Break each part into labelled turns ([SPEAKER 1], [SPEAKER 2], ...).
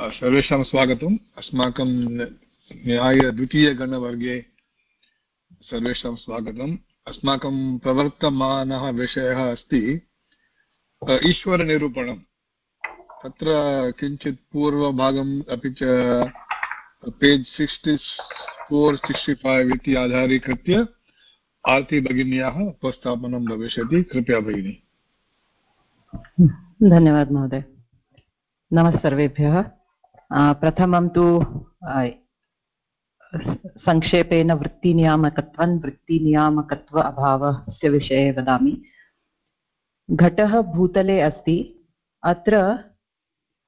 [SPEAKER 1] सर्वेषां स्वागतम्। अस्माकं न्यायद्वितीयगणवर्गे सर्वेषां स्वागतम्। अस्माकं प्रवर्तमानः विषयः अस्ति ईश्वरनिरूपणं तत्र किञ्चित् पूर्वभागम् अपि च page sixty four sixty five इति आधारीकृत्य आर्ति भगिन्याः उपस्थापनं भविष्यति। कृपया भगिनी।
[SPEAKER 2] धन्यवादः महोदय। नमः सर्वेभ्यः। प्रथमं तु संक्षेपेण वृत्तिनियामकत्वं वृत्तिनियामकत्व अभावस्य विषये वदामि घटः भूतले अस्ति अत्र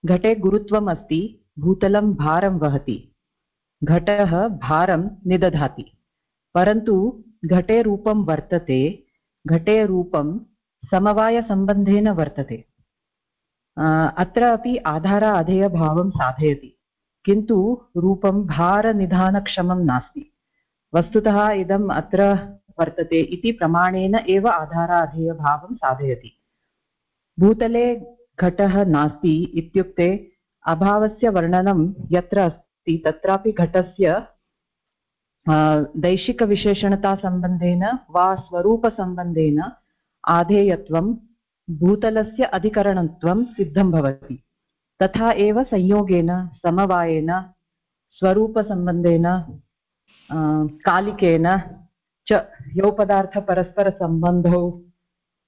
[SPEAKER 2] घटे गुरुत्वम् अस्ति भूतलं भारं वहति घटः भारं निदधाति परन्तु घटे रूपं वर्तते घटे रूपं समवायसम्बन्धेन वर्तते अत्र अपि आधार अधेयभावं साधयति, किन्तु रूपं भारनिधानक्षमं नास्ति। वस्तुतः इदम् अत्र वर्तते इति प्रमाणेन एव आधाराधेयभावं साधयति। भूतले घटः नास्ति इत्युक्ते अभावस्य वर्णनं यत्र अस्ति तत्रापि घटस्य दैशिकविशेषणतासम्बन्धेन वा स्वरूपसम्बन्धेन आधेयत्वं भूतलस्य अधिकरणत्वं सिद्धं भवति। तथा एव संयोगेन, समवायेन, स्वरूपसम्बन्धेन कालिकेन च यौ पदार्थपरस्परसम्बन्धौ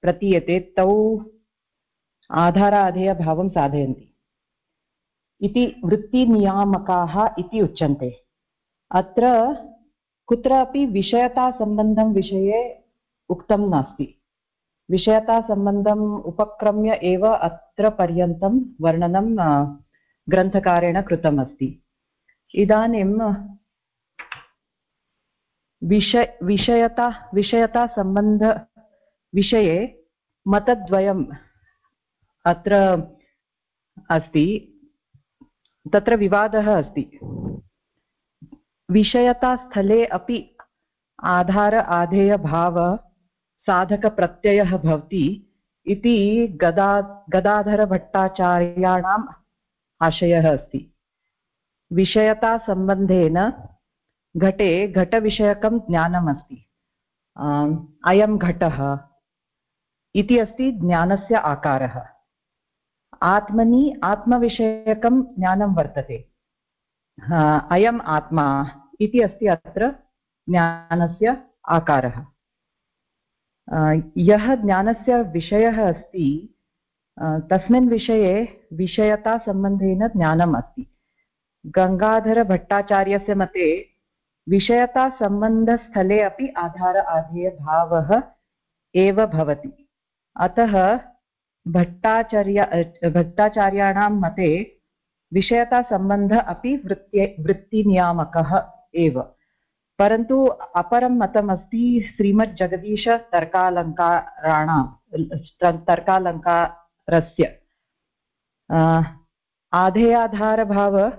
[SPEAKER 2] प्रतीयते तौ आधाराधेयभावं साधयन्ति। इति वृत्तिनियामकाः इति उच्यन्ते। अत्र कुत्रापि विषयतासम्बन्धं विषये उक्तं नास्ति। विषयतासम्बन्धम् उपक्रम्य एव अत्र पर्यन्तं वर्णनं ग्रन्थकारेण कृतमस्ति। इदानीं, विष, विषयता विषयतासम्बन्धविषये मतद्वयम् अत्र अस्ति, तत्र विवादः अस्ति। विषयतास्थले अपि आधार, आधेयभाव साधकप्रत्ययः भवति इति गदा गदाधरभट्टाचार्याणाम् आशयः अस्ति। विषयतासम्बन्धेन घटे घटविषयकं ज्ञानम् अस्ति अयं घटः इति अस्ति ज्ञानस्य आकारः। आत्मनि आत्मविषयकं ज्ञानं वर्तते। अयम् आत्मा इति अस्ति अत्र ज्ञानस्य आकारः। यः ज्ञानस्य विषयः अस्ति तस्मिन् विषये विषयतासम्बन्धेन ज्ञानम् अस्ति। गङ्गाधरभट्टाचार्यस्य मते विषयतासम्बन्धस्थले अपि आधार आधेयभावः एव भवति। अतः भट्टाचार्य भट्टाचार्याणां मते विषयतासम्बन्ध अपि वृत्ति वृत्तिनियामकः एव। परन्तु अपरं मतमस्ति श्रीमज्जगदीशतर्कालङ्काराणां तर्कालङ्कारस्य। आधेयाधारभाव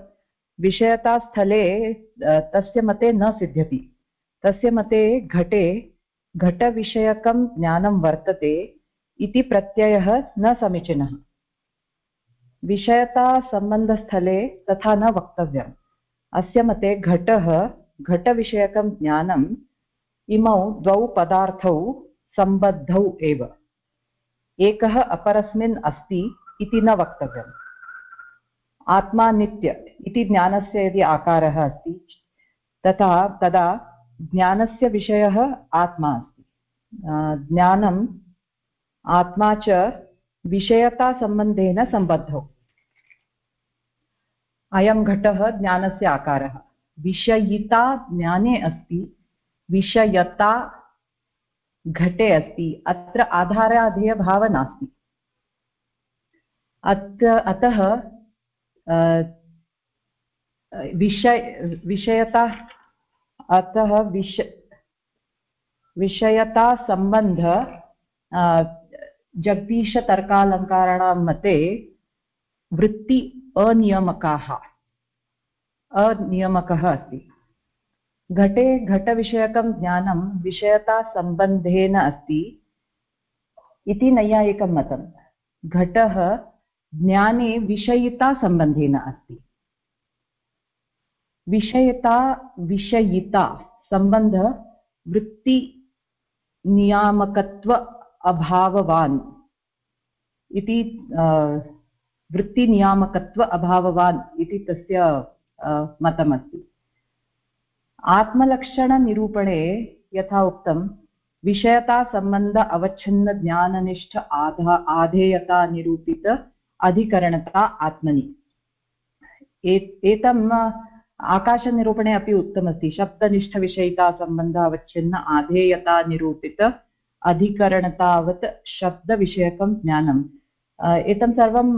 [SPEAKER 2] विषयतास्थले तस्य मते न सिद्ध्यति। तस्य मते घटे, घटविषयकं ज्ञानं वर्तते इति प्रत्ययः न समीचीनः। विषयतासम्बन्धस्थले तथा न वक्तव्यम्। अस्य मते घटः घटविषयकं ज्ञानम् इमौ द्वौ पदार्थौ सम्बद्धौ एव। एकः अपरस्मिन् अस्ति इति न वक्तव्यम्। आत्मा नित्य, इति ज्ञानस्य यदि आकारः अस्ति, तथा तदा ज्ञानस्य विषयः आत्मा अस्ति। ज्ञानम् आत्मा च विषयतासम्बन्धेन सम्बद्धौ। अयं घटः ज्ञानस्य आकारः। विषयिता ज्ञाने अस्ति, विषयता घटे अस्ति, अत्र आधाराधेयभावः नास्ति। अत्र अतः विषय, विषयता, अतः विष विषयतासम्बन्ध जगदीशतर्कालङ्काराणां मते वृत्ति अनियमकाः। अनियमकः अस्ति। घटे घटविषयकं ज्ञानं विषयतासम्बन्धेन अस्ति इति नैयायिकं मतं। घटः ज्ञाने विषयितासम्बन्धेन अस्ति। विषयता, विषयिता, सम्बन्ध वृत्तिनियामकत्व अभाववान् इति वृत्तिनियामकत्व अभाववान् इति तस्य मतमस्ति आत्मलक्षणनिरूपणे यथा उक्तं विषयतासम्बन्ध अवच्छिन्नज्ञाननिष्ठ आधा आधेयतानिरूपित अधिकरणता आत्मनि एतम् आकाशनिरूपणे अपि उक्तमस्ति शब्दनिष्ठविषयितासम्बन्ध अवच्छिन्न आधेयतानिरूपित अधिकरणतावत् शब्दविषयकं ज्ञानम् एतं सर्वं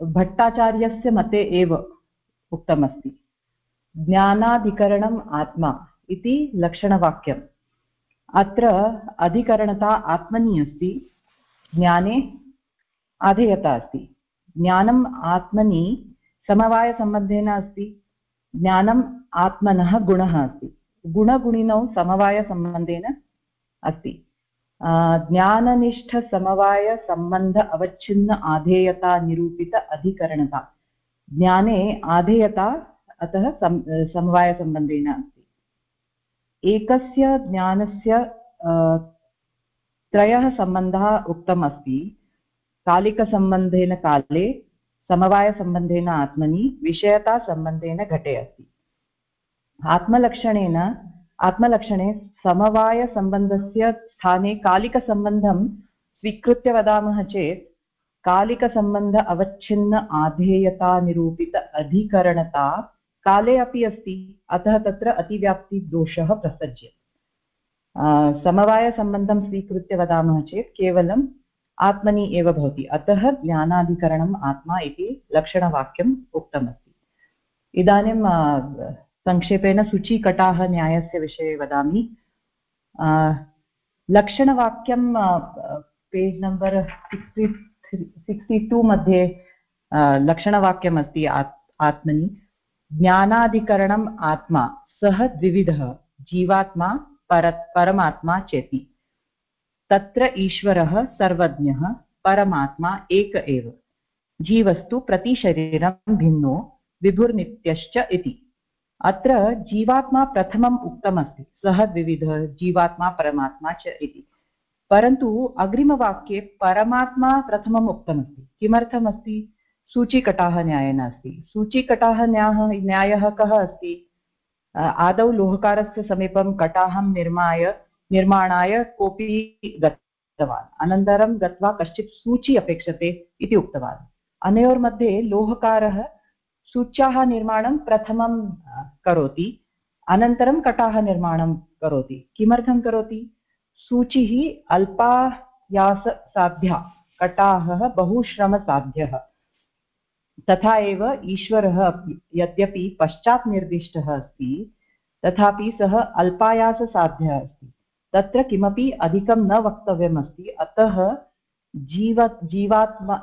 [SPEAKER 2] भट्टाचार्यस्य मते एव उक्तमस्ति। ज्ञानाधिकरणम् आत्मा इति लक्षणवाक्यम्। अत्र अधिकरणता आत्मनि अस्ति, ज्ञाने आधेयता अस्ति। ज्ञानम् आत्मनि समवायसम्बन्धेन अस्ति, ज्ञानम् आत्मनः गुणः अस्ति। गुणगुणिनौ समवायसम्बन्धेन अस्ति। ज्ञाननिष्ठसमवायसम्बन्ध अवच्छिन्न आधेयता निरूपित अधिकरणता। ज्ञाने आधेयता अतः सम समवायसम्बन्धेन अस्ति। एकस्य ज्ञानस्य त्रयः सम्बन्धः उक्तम् अस्ति। कालिकसम्बन्धेन काले, समवायसम्बन्धेन आत्मनि, विषयतासम्बन्धेन घटे अस्ति। आत्मलक्षणेन, आत्मलक्षणे समवायसम्बन्धस्य स्थाने कालिकसम्बन्धं स्वीकृत्य वदामः चेत् कालिकसम्बन्ध अवच्छिन्न आधेयतानिरूपित अधिकरणता काले अपि अस्ति, अतः तत्र अतिव्याप्तिदोषः प्रसज्य। समवायसम्बन्धं स्वीकृत्य वदामः चेत् केवलम् आत्मनि एव भवति, अतः ज्ञानाधिकरणम् आत्मा इति लक्षणवाक्यम् उक्तमस्ति। इदानीं संक्षेपेण सूचीकटाः न्यायस्य विषये वदामि। लक्षणवाक्यं page number sixty sixty two मध्ये लक्षणवाक्यमस्ति आत्मनि। ज्ञानाधिकरणम् आत्मा, सः द्विविधः, जीवात्मा, पर, परमात्मा चेति। तत्र ईश्वरः, सर्वज्ञः, परमात्मा एक एव। जीवस्तु प्रतिशरीरं भिन्नो, विभुर्नित्यश्च इति। अत्र जीवात्मा प्रथमम् उक्तमस्ति, सः द्विविधः, जीवात्मा, परमात्मा च इति। परन्तु अग्रिमवाक्ये परमात्मा प्रथमम् उक्तमस्ति। किमर्थमस्ति? सूचीकटाः न्यायेन अस्ति। सूचीकटाः न्यायः न्यायः कः अस्ति? आदौ लोहकारस्य समीपं कटाहं निर्माय, निर्माणाय कोऽपि गतवान्। अनन्तरं गत्वा कश्चित् सूची अपेक्षते इति उक्तवान्। अनयोर्मध्ये लोहकारः सूच्याः निर्माणं प्रथमं करोति, अनन्तरं कटाः निर्माणं करोति। किमर्थं करोति? सूचिः अल्पायाससाध्या, कटाहः बहुश्रमसाध्यः। तथा एव ईश्वरः यद्यपि पश्चात् निर्दिष्टः अस्ति, तथापि सः अल्पायाससाध्यः अस्ति। तत्र किमपि अधिकं न वक्तव्यमस्ति, अतः जीव, जीवात्मा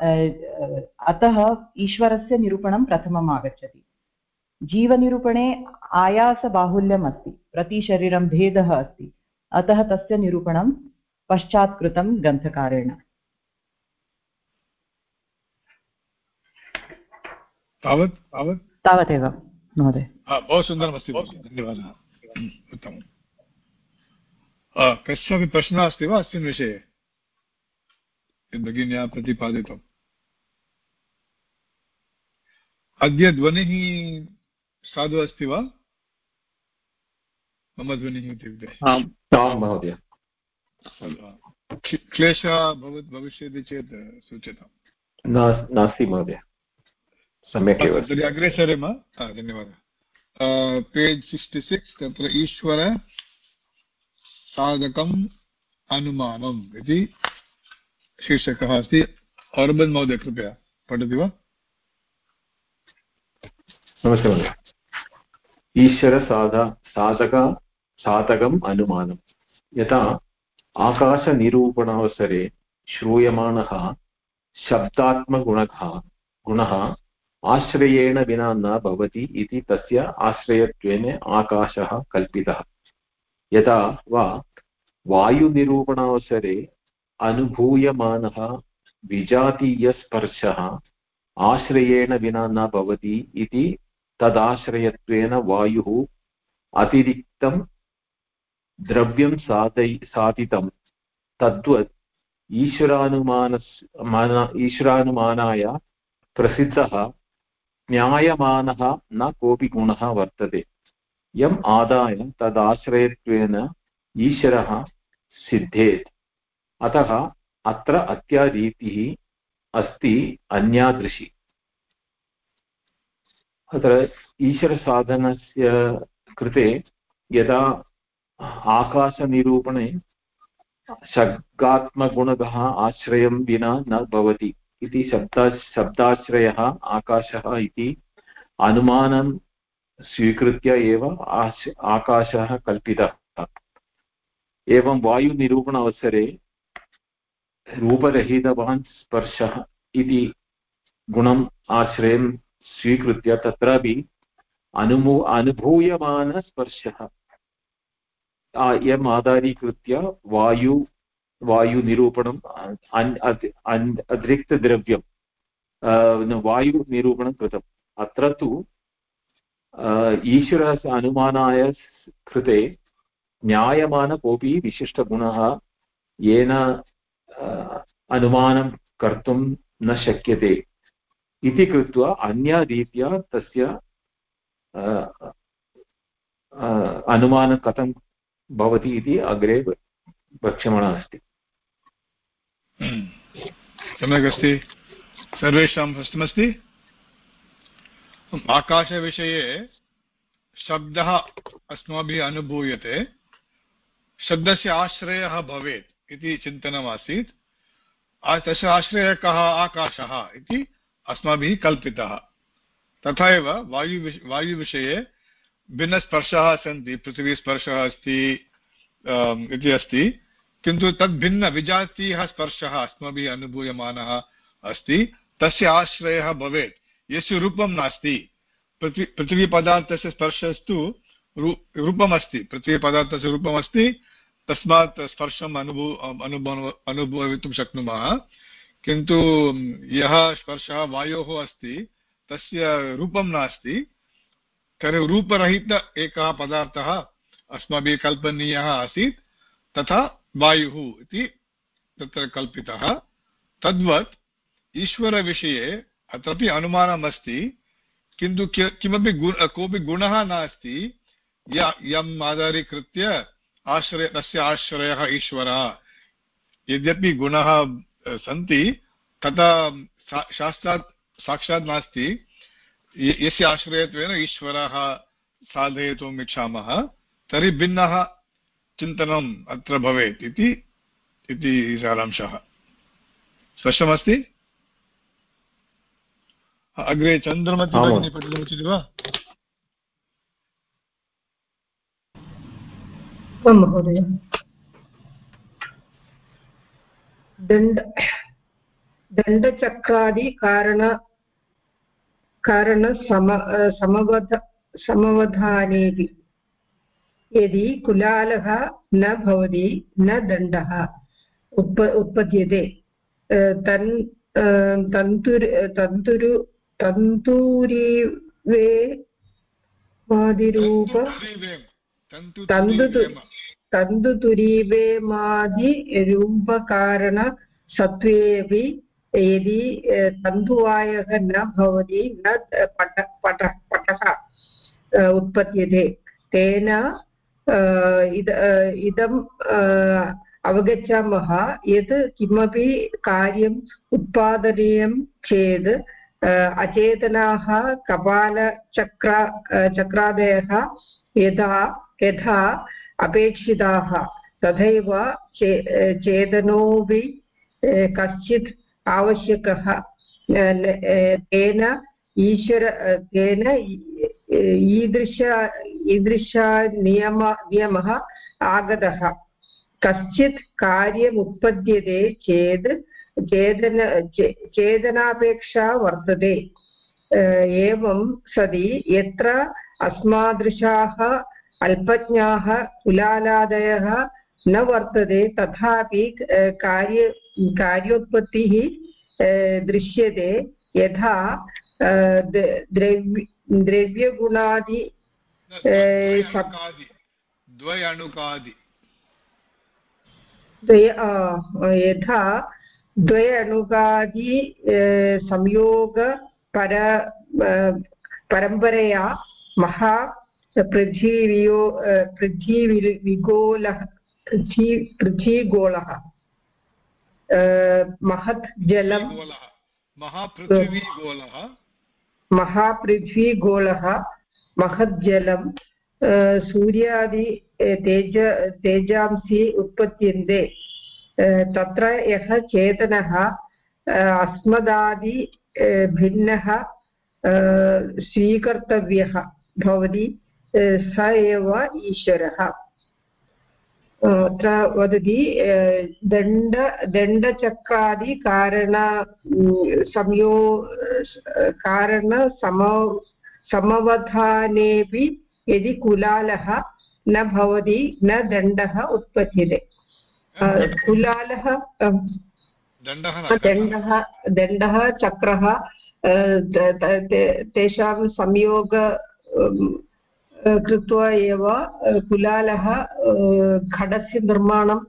[SPEAKER 2] अतः ईश्वरस्य निरूपणं प्रथमम् आगच्छति। जीवनिरूपणे आयासबाहुल्यम् अस्ति प्रतिशरीरं भेदः अस्ति। अतः तस्य निरूपणं पश्चात् कृतं ग्रन्थकारेण।
[SPEAKER 1] तावत् तावत्?
[SPEAKER 2] तावदेव महोदय।
[SPEAKER 1] बहु सुन्दरमस्ति धन्यवादः। उत्तमं कस्यापि प्रश्नः अस्ति वा अस्मिन् विषये? भगिन्या प्रतिपादितम्। अद्य ध्वनिः साधु अस्ति वा? मम ध्वनिः इत्युक्ते
[SPEAKER 3] महोदय।
[SPEAKER 1] क्लेशः भविष्यति चेत् सूच्यताम्।
[SPEAKER 3] नास्ति महोदय। सम्यक् एव।
[SPEAKER 1] तर्हि अग्रे सरेम। धन्यवादः। पेज् सिक्स्टि सिक्स् तत्र ईश्वर साधकम् अनुमानम् इति शीर्षकः अस्ति। औरबन् महोदय कृपया पठति वा?
[SPEAKER 3] नमस्ते महोदय। ईश्वरसाधा साधक साधकम् अनुमानं यथा, आकाशनिरूपणावसरे श्रूयमाणः शब्दात्मगुणः गुणः आश्रयेण विना न भवति इति तस्य आश्रयत्वेन आकाशः कल्पितः। यथा वा, वायुनिरूपणावसरे अनुभूयमानः विजातीयस्पर्शः आश्रयेण विना न भवति इति तदाश्रयत्वेन वायुः अतिरिक्तं द्रव्यं साधय साधितं तद्वत् ईश्वरानुमानस् ईश्वरानुमानाय प्रसिद्धः ज्ञायमानः न कोऽपि गुणः वर्तते। यम् आदाय तदाश्रयत्वेन ईश्वरः सिद्धेत्। अतः अत्र अत्यारीतिः अस्ति अन्यादृशी। अत्र ईश्वरसाधनस्य कृते यदा आकाशनिरूपणे शब्दात्मगुणकः आश्रयं विना न भवति इति शब्दा शब्दाश्रयः आकाशः इति अनुमानं स्वीकृत्य एव आश आकाशः कल्पितः। एवं वायुनिरूपण अवसरे रूपरहितवान् स्पर्शः इति गुणम् आश्रयं स्वीकृत्य तत्रापि अनुमू, अनुभूयमानस्पर्शः। यम् आधारीकृत्य वायु, वायुनिरूपणम् अतिरिक्तद्रव्यं वायुनिरूपणं कृतम्। अत्र तु ईश्वरस्य अनुमानाय कृते ज्ञायमान कोऽपि विशिष्टगुणः येन अनुमानं कर्तुं न शक्यते। इति कृत्वा अन्यरीत्या तस्य अनुमानं कथं भवति इति अग्रे वक्ष्यमाणः अस्ति
[SPEAKER 1] हम्म। सम्यक् अस्ति सर्वेषां स्पष्टमस्ति आकाशविषये शब्दः अस्माभिः अनुभूयते। शब्दस्य आश्रयः भवेत् इति चिन्तनमासीत्। तस्य आश्रयः कः? आकाशः इति अस्माभिः कल्पितः। तथा एव वायुविष वायुविषये भिन्नस्पर्शाः सन्ति, पृथिवीस्पर्शः अस्ति इति अस्ति। किन्तु तद्भिन्न विजातीयः स्पर्शः अस्माभिः अनुभूयमानः अस्ति। तस्य आश्रयः भवेत्। यस्य रूपं नास्ति, पृथ्वी, पृथिवीपदार्थस्य स्पर्शस्तु रूपमस्ति। पृथिवीपदार्थस्य रूपमस्ति, तस्मात् स्पर्शम् अनुभू, अनुभव, अनुभवितुं शक्नुमः। किन्तु यः स्पर्शः वायोः अस्ति, तस्य रूपं नास्ति। तर्हि रूपरहित एकः पदार्थः अस्माभिः कल्पनीयः आसीत्, तथा वायुः इति तत्र कल्पितः। तद्वत् ईश्वरविषये अत्रापि अनुमानम् अस्ति किन्तु किमपि कोऽपि गुणः नास्ति, य यम् आधारीकृत्य आश्रय, तस्य आश्रयः ईश्वरः। यद्यपि गुणः सन्ति, तथा शास्त्रात्, साक्षात् नास्ति यस्य आश्रयत्वेन ईश्वरः साधयितुम् इच्छामः तर्हि भिन्नः चिन्तनम् अत्र भवेत् इति इति सारांशः। स्पष्टमस्ति? अग्रे चन्द्रमति भगिनी पठितुमिच्छति वा?
[SPEAKER 4] महोदय। दण्ड दण्डचक्रादिकारण कारणसम समवध समवधानेऽपि यदि कुलालः न भवति, न दण्डः उत्प उत्पद्यते तन् तन्तुर्, तन्तुरु, तन्तूरिवे मादिरूप तन्तुतुरीवेमादिरूपकारणसत्त्वेऽपि यदि तन्तुवायः न भवति, न पट पट, पटः उत्पद्यते, तेन इद इदम् अवगच्छामः यत् किमपि कार्यम् उत्पादनीयं चेत् अचेतनाः कपालचक्र चक्रादयः यथा यथा अपेक्षिताः, तथैव चे चेतनोऽपि कश्चित् आवश्यकः तेन ईश्वर तेन ईदृश ईदृश नियम आगतः। कश्चित् कार्यम् उत्पद्यते चेत् चेदन चेदनापेक्षा वर्तते। एवं सति यत्र अस्मादृशाः, अल्पज्ञाः, कुलालादयः न वर्तते तथापि कार्य कार्योत्पत्तिः दृश्यते यथा द्रव्य द्रव्यगुणादि
[SPEAKER 1] द्वयणुकादि द्वयणुकादि।
[SPEAKER 4] द्वय यथा द्वय अणुकादि संयोग परम्परया महा पृथ्वीवियो पृथ्वीविगोलः पृथ्वी पृथ्वीगोलः। महत् जलं
[SPEAKER 1] महापृथिवीगोलः।
[SPEAKER 4] महापृथ्वीगोलः महत् जलं सूर्यादि तेज तेजांसि उत्पद्यन्ते तत्र यः चेतनः अस्मदादि भिन्नः स्वीकर्तव्यः भवति स एव ईश्वरः। अत्र वदति दण्ड दण्डचक्रादिकारण संयो कारणसमो समवधानेपि यदि कुलालः न भवति न दण्डः उत्पद्यते। कुलालः दण्डः दण्डः चक्रः तेषां संयोग कृत्वा एव कुलालः घटस्य निर्माणं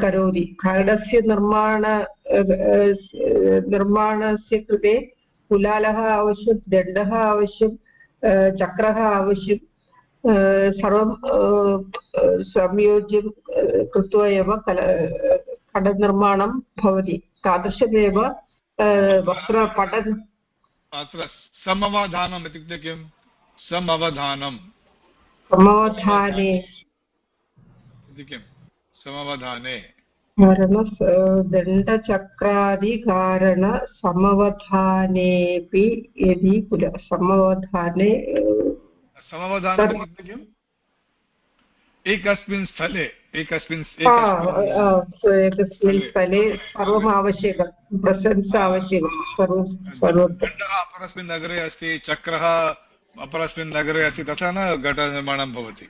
[SPEAKER 4] करोति। घटस्य निर्माण निर्माणस्य कृते कुलालः आवश्यकं दण्डः आवश्यकं चक्रः आवश्यकं सर्वं संयोज्यं कृत्वा एव कल घटनिर्माणं भवति। तादृशमेव वस्त्रपठन्
[SPEAKER 1] अत्र समवधानम् इत्युक्ते किं समवधानं
[SPEAKER 4] समवधाने।
[SPEAKER 1] किं समवधाने।
[SPEAKER 4] दण्डचक्रादिकारणसमवधानेऽपि यदि समवधाने
[SPEAKER 1] समवधानम् किम्? एकस्मिन् स्थले एकस्मिन्
[SPEAKER 4] एकस्मिन् स्थले। सर्वम् आवश्यकं प्रशंसा आवश्यकं सर्वं सर्वं
[SPEAKER 1] अपरस्मिन् नगरे अस्ति चक्रः अपरस्मिन् नगरे अस्ति तथा न घटनिर्माणं भवति।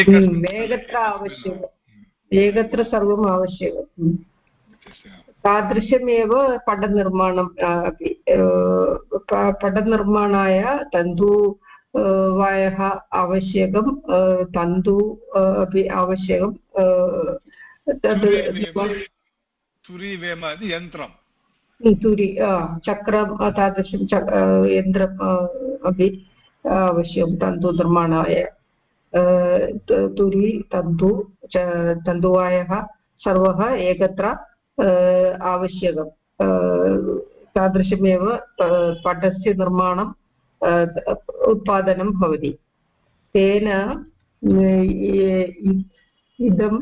[SPEAKER 4] एकत्र आवश्यकम्। एकत्र सर्वम् आवश्यकम्। तादृशमेव पटनिर्माणम् अपि पटनिर्माणाय तन्तु वायः आवश्यकं तन्तु अपि आवश्यकं तद्
[SPEAKER 1] तुरीवेम यन्त्रं
[SPEAKER 4] तुरि चक्रं तादृशं यन्त्रम् अपि। आवश्यकं तन्तुनिर्माणाय तुरि तन्तु तन्तुवायः सर्वः एकत्र आवश्यकं तादृशमेव पटस्य निर्माणं उत्पादनं भवति। तेन इदं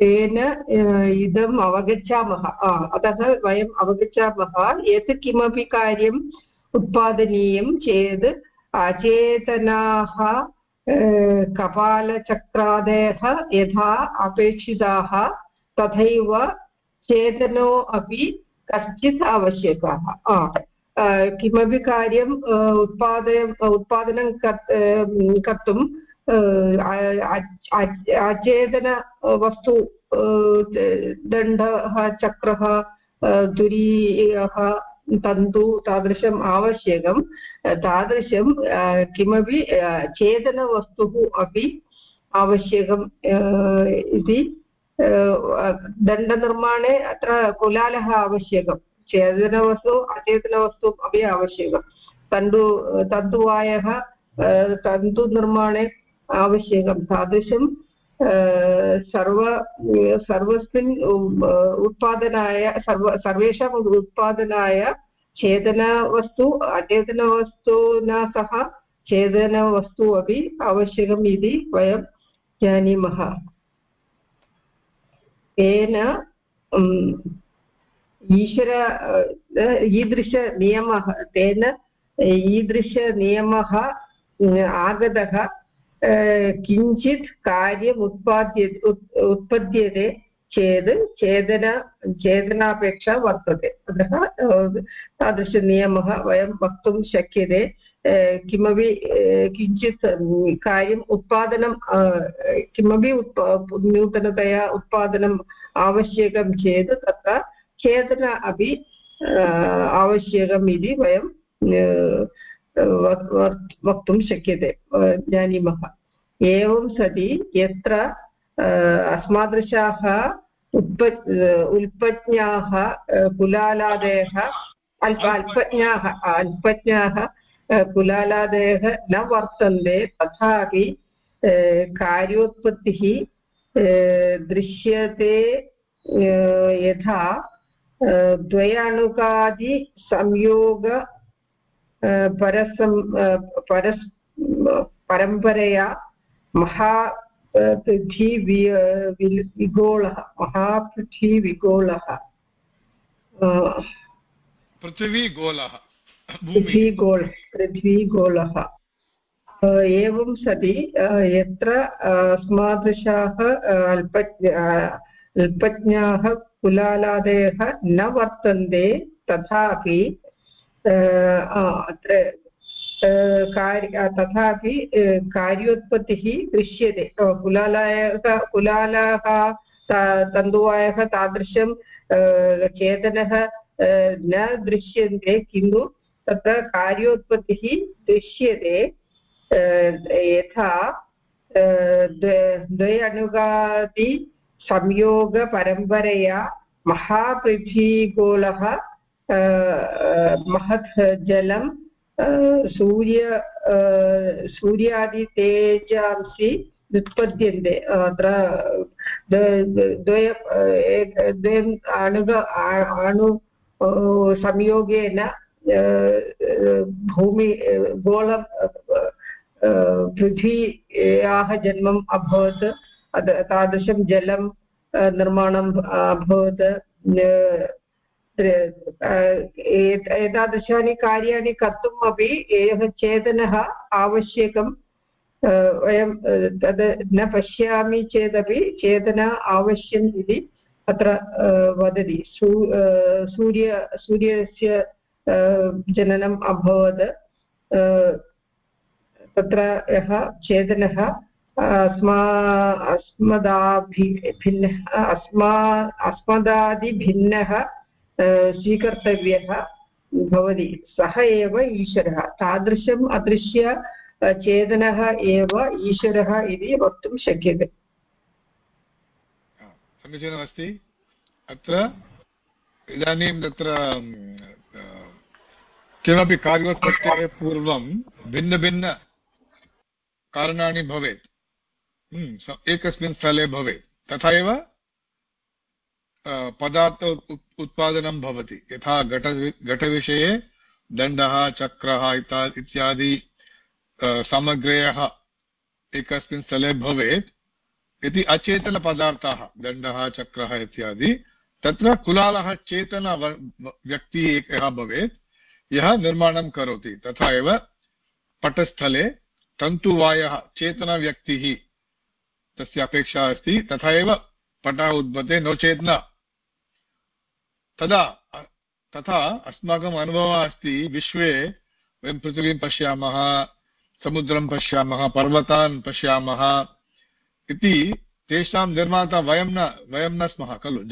[SPEAKER 4] तेन इदम् अवगच्छामः। अतः वयम् अवगच्छामः यत् किमपि कार्यम् उत्पादनीयं चेत् अचेतनाः कपालचक्रादयः यथा अपेक्षिताः तथैव चेतनो अपि कश्चित् आवश्यकः। किमपि कार्यम् उत्पादय उत्पादनं कर्तुं अचेतनवस्तु दण्डः, चक्रः दुरीयः तन्तु तादृशम् आवश्यकं, तादृशं किमपि चेतनवस्तुः अपि आवश्यकम् इति दण्डनिर्माणे अत्र कुलालः आवश्यकं, चेतनवस्तु, अचेतनवस्तु अपि आवश्यकं, तन्तु, तन्तुवायः तन्तुनिर्माणे आवश्यकं, तादृशं सर्व सर्वस्मिन् उत्पादनाय सर्व सर्वेषाम् उत्पादनाय चेतनवस्तु अचेतनवस्तुना सह चेतनवस्तु अपि आवश्यकम् इति वयं जानीमः तेन ईश्वर ईदृशनियमः तेन ईदृशनियमः आगतः किञ्चित् कार्यम् उत्पाद्य उत्पद्यते चेत् चेतन चेतनापेक्षा वर्तते। अतः तादृशनियमः वयं वक्तुं शक्यते। किमपि किञ्चित् कार्यम् उत्पादनं किमपि उत्प, नूतनतया उत्पादनम् आवश्यकं चेत् तत्र चेतना अपि आवश्यकम् इति वयं वक्तुं शक्यते। जानीमः एवं सति यत्र अस्मादृशाः उत्प उल्पज्ञाः कुलालादयः, अल्प, अल्पज्ञाः अल्पज्ञाः कुलालादयः न वर्तन्ते, तथापि कार्योत्पत्तिः दृश्यते यथा द्वयाणुकादिसंयोग परसं परस् परम्परया महा पृथ्वी विगोळः महापृथ्वीविगोळः
[SPEAKER 1] पृथिवीगोलः
[SPEAKER 4] पृथ्वीगोळ पृथ्वीगोळः एवं सति यत्र अस्मादृशाः अल्प अल्पज्ञाः कुलालादयः न वर्तन्ते तथापि अत्र कार्य तथापि कार्योत्पत्तिः दृश्यते। कुलालयः, कुलालाः तन्तुवायः तादृशं चेतनः न दृश्यन्ते, किन्तु तत्र कार्योत्पत्तिः दृश्यते। यथा द्वे अनुगादि संयोगपरम्परया महापृथ्वीगोलः महत् जलं सूर्य सूर्यादितेजांसि उत्पद्यन्ते। अत्र द्वय द्वयम् अणुग अणु संयोगेन भूमि गोलं पृथ्व्याः जन्मम् अभवत्। तादृशं जलं निर्माणम् अभवत्। एतादृशानि कार्याणि कर्तुम् अपि एकः चेतनः आवश्यकं वयं तद् न पश्यामि चेदपि चेतना आवश्यम् इति अत्र वदति। सू सूर्य, सूर्यस्य जननम् अभवत्। तत्र यः चेतनः अस्मा, अस्मदाभि, भिन्नः, अस्मा, अस्मदादिभिन्नः स्वीकर्तव्यः भवति। सः एव ईश्वरः। तादृशम् अदृश्य चेतनः एव ईश्वरः इति वक्तुं शक्यते।
[SPEAKER 1] समीचीनमस्ति। अत्र इदानीं तत्र किमपि कार्योत्पत्तेः पूर्वं भिन्नभिन्नकारणानि भवेत्। एकस्मिन् स्थले भवेत्। तथा एव पदार्थ उत्पादनं भवति। यथा घट, घटविषये दण्डः, चक्रः इत्यादि सामग्र्यः एकस्मिन् स्थले भवेत्। इति अचेतनपदार्थाः, दण्डः, चक्रः इत्यादि, तत्र कुलालः चेतन व्यक्तिः एकः भवेत्। यः निर्माणं करोति, तथा एव पटस्थले तन्तुवायः, चेतनव्यक्तिः तस्य अपेक्षा अस्ति। तथा एव पटः उद्भते, नो चेत् न। तदा, तथा अस्माकम् अनुभवः अस्ति, विश्वे वयं पृथिवीं पश्यामः, समुद्रं पश्यामः, पर्वतान् पश्यामः इति तेषां निर्माता वयं न वयं न स्मः, खलु?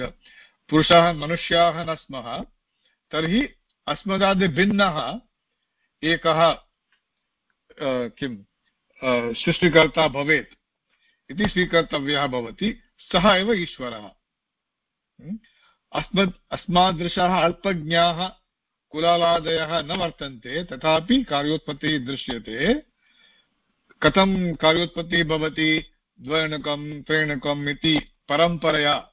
[SPEAKER 1] पुरुषाः मनुष्याः न स्मः, तर्हि अस्मदादिभिन्नः एकः किं सृष्टिकर्ता भवेत् इति स्वीकर्तव्यः भवति, सः एव ईश्वरः। अस्मद् अस्मादृशाः अल्पज्ञाः कुलालादयः न वर्तन्ते तथापि कार्योत्पत्तिः दृश्यते। कथं कार्योत्पत्तिः भवति? द्वयणुकं त्रेणुकम् इति परम्परया।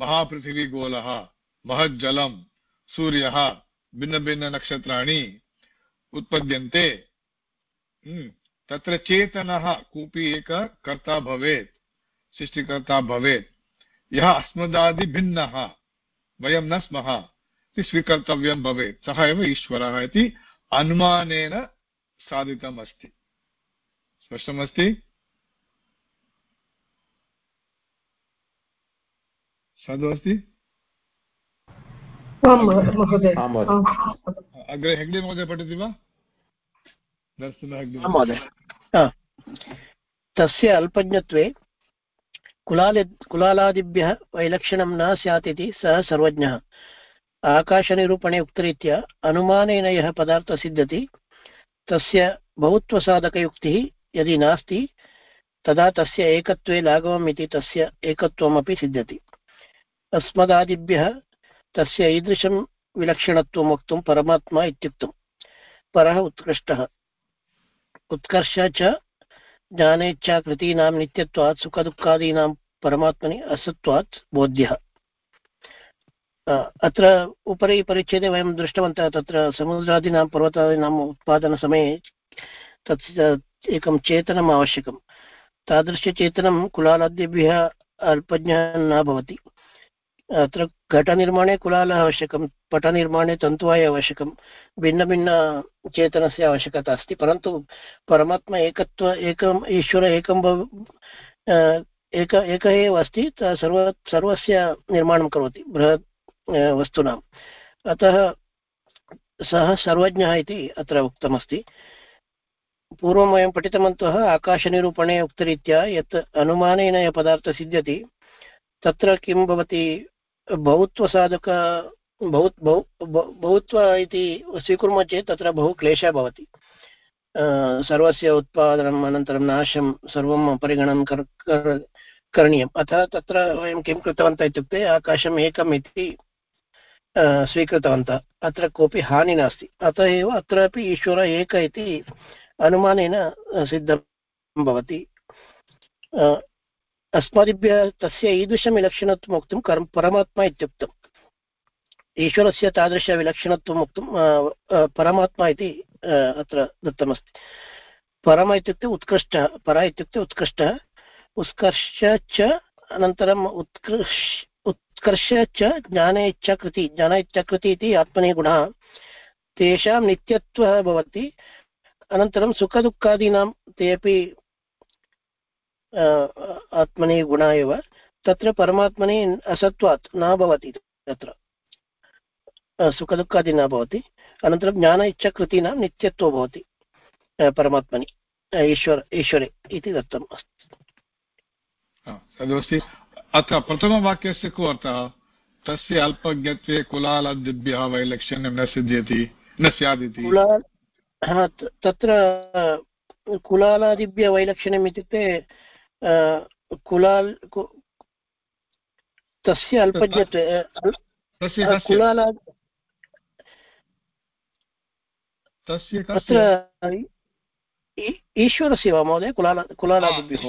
[SPEAKER 1] महापृथिवीगोलः महज्जलं सूर्यः भिन्नभिन्ननक्षत्राणि उत्पद्यन्ते। हम्म, तत्र चेतनः कोऽपि एकः कर्ता भवेत् सृष्टिकर्ता भवेत्। यः अस्मदादिभिन्नः वयं न स्मः। इति स्वीकर्तव्यं भवेत्। सः एव ईश्वरः इति अनुमानेन साधितम् अस्ति। स्पष्टमस्ति? साधु अस्ति? अग्रे हेग्डे महोदय पठति वा?
[SPEAKER 5] महोदय। तस्य अल्पज्ञत्वे कुलाल कुलालादिभ्यः वैलक्षणं न स्यात् इति सः सर्वज्ञः। आकाशनिरूपणे उक्तरीत्या अनुमानेन यः पदार्थः सिद्ध्यति, तस्य बहुत्वसाधकयुक्तिः यदि नास्ति, तदा तस्य एकत्वे लाघवम् इति तस्य एकत्वमपि सिद्ध्यति। अस्मदादिभ्यः तस्य ईदृशं विलक्षणत्वं वक्तुं परमात्मा इत्युक्तम्। परः उत्कृष्टः। उत्कर्ष च ज्ञानेच्छाकृतीनां नित्यत्वात् सुखदुःखादीनां परमात्मनि असत्त्वात् बोध्यः। अत्र उपरि परिच्छेदे वयं दृष्टवन्तः तत्र समुद्रादीनां पर्वतादीनाम् उत्पादनसमये तत् एकं चेतनम् आवश्यकं। तादृशचेतनं कुलालाद्येभ्यः अल्पज्ञः न भवति। अत्र घटनिर्माणे कुलालः आवश्यकं, पटनिर्माणे तन्तुवाय आवश्यकं, भिन्नभिन्नचेतनस्य आवश्यकता अस्ति। परन्तु परमात्मा एकत्व, एकम्, ईश्वर एकं एक एक एव अस्ति सर्व, सर्वस्य निर्माणं करोति बृहत् वस्तूनाम् अतः सः सर्वज्ञः इति अत्र उक्तमस्ति। पूर्वं वयं पठितवन्तः, आकाशनिरूपणे उक्तरीत्या यत् अनुमानेन यः पदार्थः सिद्ध्यति, तत्र किं भवति, बहुत्वसाधक बहु, बहुत्व इति स्वीकुर्मः चेत् तत्र बहु क्लेशः भवति। सर्वस्य उत्पादनम् अनन्तरं नाशं सर्वं परिगणनं कर् कर, करणीयम् अतः तत्र वयं किं कृतवन्तः इत्युक्ते आकाशम् एकम् इति स्वीकृतवन्तः अत्र कोऽपि हानिः नास्ति अतः एव अत्रापि ईश्वर एक इति अनुमानेन सिद्धं भवति अस्मादिभ्यः तस्य ईदृशं विलक्षणत्वं वक्तुं परमात्मा इत्युक्तम् ईश्वरस्य तादृशविलक्षणत्वं वक्तुं परमात्मा इति अत्र दत्तमस्ति। परम इत्युक्ते उत्कृष्टः, पर इत्युक्ते उत्कृष्टः, उत्कर्ष च अनन्तरम् उत्कृष्, उत्कर्ष च ज्ञान इच्छाकृति ज्ञान इच्छाकृति इति आत्मनि गुणः, तेषां नित्यत्वः भवति। अनन्तरं सुखदुःखादीनां, ते अपि आत्मनि गुण एव, तत्र परमात्मनि असत्त्वात् न भवति तत्र। सुखदुःखादि न भवति। अनन्तरं ज्ञान इच्छाकृतीनां नित्यत्वो भवति परमात्मनि ईश्वर ईश्वरे इति दत्तम् अस्ति।
[SPEAKER 1] तदस्ति। अत्र प्रथमवाक्यस्य को अर्थः? तस्य अल्पज्ञत्वे कुलालदिभ्यः वैलक्षण्यं न सिद्ध्यति न स्यादिति।
[SPEAKER 5] तत्र कुलालादिभ्य वैलक्षण्यम् इत्युक्ते कुलाल् तस्य अल्पज्ञत्वे कुलाला तत्र ईश्वरस्य वा महोदय? कुलाला कुलालादिभ्यः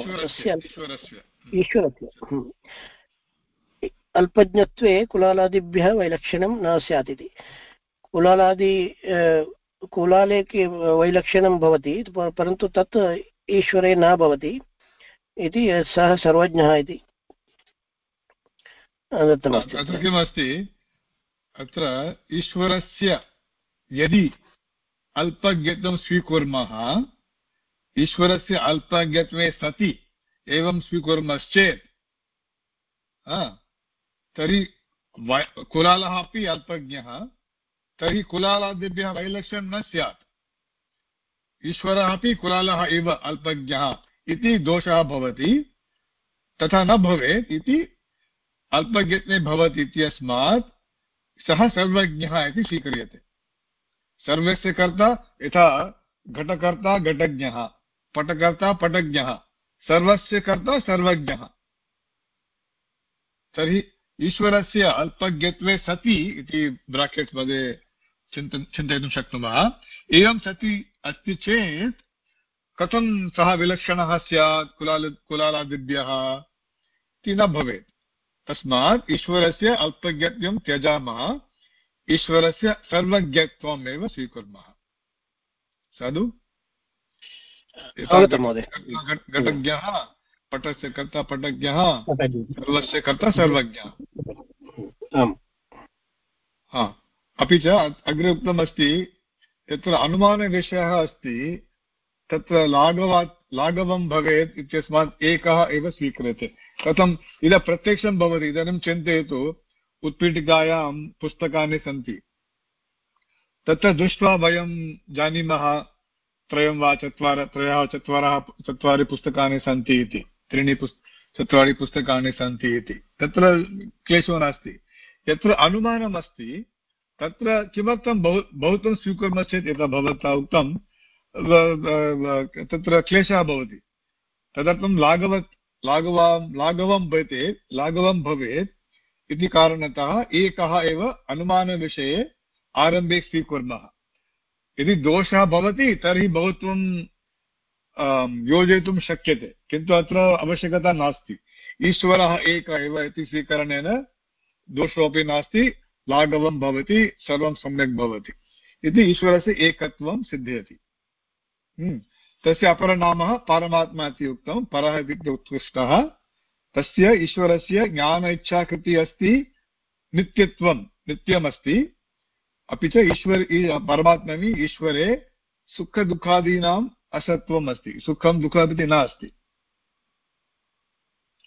[SPEAKER 5] ईश्वरस्य अल्पज्ञत्वे कुलालादिभ्यः वैलक्षण्यं न स्यात् इति। कुलालादि कुलाले वैलक्षण्यं भवति परन्तु तत् ईश्वरे न भवति इति सः सर्वज्ञः इति। दत्तमस्ति
[SPEAKER 1] अत्र किमस्ति? अत्र ईश्वरस्य यदि अल्पज्ञत्वं स्वीकुर्मः, ईश्वरस्य अल्पज्ञत्वे सति, एवं स्वीकुर्मश्चेत्। तर्हि कुलालः अपि अल्पज्ञः, तर्हि कुलालादिभ्यः वैलक्ष्यं न स्यात्। ईश्वरः अपि कुलालः एव अल्पज्ञः इति दोषः भवति, तथा न भवेत् इति अल्पज्ञत्वे भवति इत्यस्मात् सः सर्वज्ञः इति स्वीक्रियते। सर्वस्य कर्ता यथा घटकर्ता घटज्ञः, पटकर्ता पटज्ञः, सर्वस्य कर्ता सर्वज्ञः। तर्हि ईश्वरस्य अल्पज्ञत्वे सति इति ब्राकेट्स् मध्ये चिन्तन चिन्तयितुं शक्नुमः। एवं सति अस्ति चेत् कथं सः विलक्षणः स्यात्, कुलाल, कुलालादिभ्यः? इति न भवेत्। तस्मात् ईश्वरस्य अल्पज्ञत्वं त्यजामः। ईश्वरस्य सर्वज्ञत्वमेव स्वीकुर्मः। साधु? घटज्ञः पटस्य कर्ता पटज्ञः सर्वस्य कर्ता सर्वज्ञः। अपि च अग्रे उक्तमस्ति यत्र अनुमानविषयः अस्ति तत्र लाघवात् लाघवं भवेत् इत्यस्मात् एकः एव स्वीक्रियते। कथम्? इदं प्रत्यक्षं भवति इदानीं चिन्तयतु। उत्पीठिकायां पुस्तकानि सन्ति। तत्र दृष्ट्वा वयं जानीमः त्रयं वा चत्वार, त्रयः चत्वारः चत्वारि पुस्तकानि सन्ति इति, त्रीणि पुस्, चत्वारि पुस्तकानि सन्ति इति। तत्र क्लेशो नास्ति। यत्र अनुमानम् अस्ति तत्र किमर्थं बहु, बहुत्वं स्वीकुर्मश्चेत् यथा भवता उक्तं तत्र क्लेशः भवति। तदर्थं लाघवत्, लाघवां, लाघवं भवेत् लाघवं भवेत् इति कारणतः एकः एव अनुमानविषये आरम्भे स्वीकुर्मः। यदि दोषः भवति, तर्हि बहुत्वं योजयितुं शक्यते, किन्तु अत्र आवश्यकता नास्ति। ईश्वरः एक एव इति स्वीकरणेन दोषोऽपि नास्ति, लाघवं भवति, सर्वं सम्यक् भवति। इति ईश्वरस्य एकत्वं सिद्ध्यति। हम्म। तस्य अपरनामः परमात्मा इति उक्तं परः इत्युक्ते उत्कृष्टः तस्य ईश्वरस्य ज्ञान इच्छाकृतिः अस्ति नित्यत्वं नित्यमस्ति। अपि च ईश्वर परमात्मनि ईश्वरे सुखदुःखादीनाम् असत्वम् अस्ति। सुखं दुःखमिति नास्ति।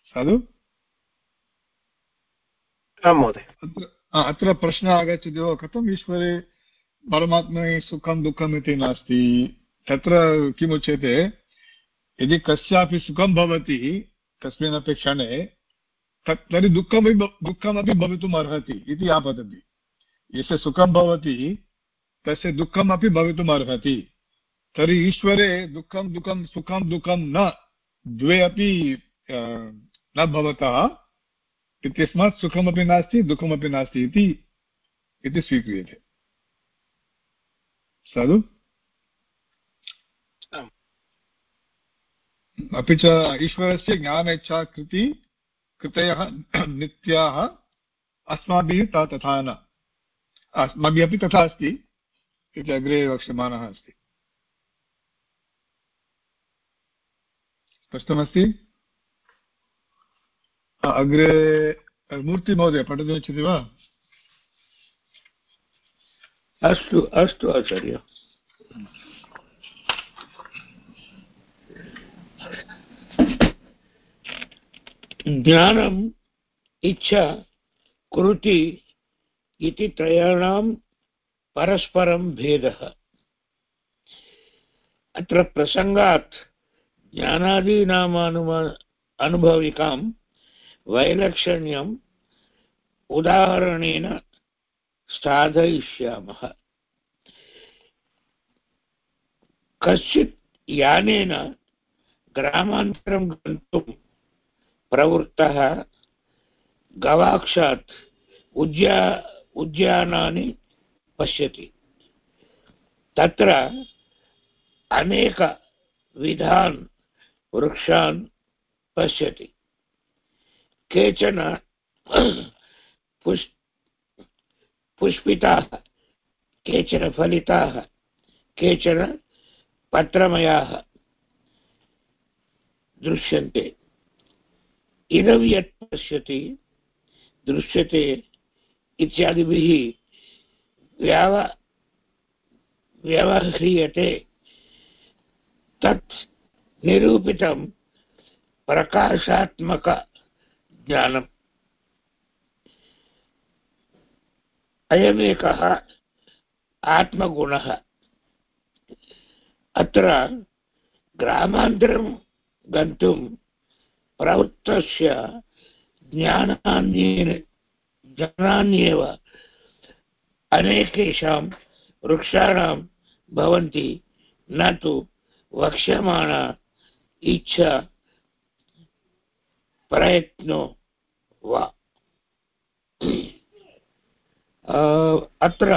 [SPEAKER 1] साधु? अत्र प्रश्नः आगच्छति वा? कथम् ईश्वरे परमात्मनि सुखं दुःखम् इति नास्ति? तत्र किमुच्यते? यदि कस्यापि सुखं भवति कस्मिन्नपि क्षणे तत् तर्हि दुःखमपि दुःखमपि भवितुम् अर्हति इति आपतति यस्य सुखं भवति, तस्य दुःखमपि भवितुम् अर्हति। तर्हि ईश्वरे दुःखं दुःखं सुखं दुःखं न, द्वे अपि न भवतः, इत्यस्मात् सुखमपि नास्ति, दुःखमपि नास्ति इति स्वीक्रियते। साधु? अपि च ईश्वरस्य ज्ञान इच्छा कृति, कृतयः नित्याः अस्माभिः तथा न। अस्माभिः अपि तथा अस्ति, इति अग्रे वक्ष्यमाणः अस्ति। स्पष्टमस्ति? अग्रे मूर्तिमहोदय पठितुम् इच्छति वा?
[SPEAKER 6] अस्तु अस्तु आचार्य। ज्ञानम्, इच्छा, कृति इति त्रयाणां परस्परं भेदः। अत्र प्रसङ्गात् ज्ञानादीनामानुमा अनुभविकां वैलक्षण्यम् उदाहरणेन साधयिष्यामः। कश्चित् यानेन ग्रामान्तरं गन्तुं प्रवृत्तः गवाक्षात् उद्या उद्यानानि पश्यति। तत्र अनेकविधान् वृक्षान् पश्यति। केचन पुष्, पुष्पिताः, केचन फलिताः, केचन पत्रमयाः दृश्यन्ते। इदं यत् पश्यति दृश्यते इत्यादिभिः व्याव, व्यवह्रियते। तत् निरूपितं प्रकाशात्मकज्ञानम् अयमेकः आत्मगुणः। अत्र ग्रामान्तरं गन्तुं प्रवृत्तस्य ज्ञानान्येन ज्ञानान्येव अनेकेषां वृक्षाणां भवन्ति, न तु वक्ष्यमाणा इच्छा प्रयत्नो वा। अत्र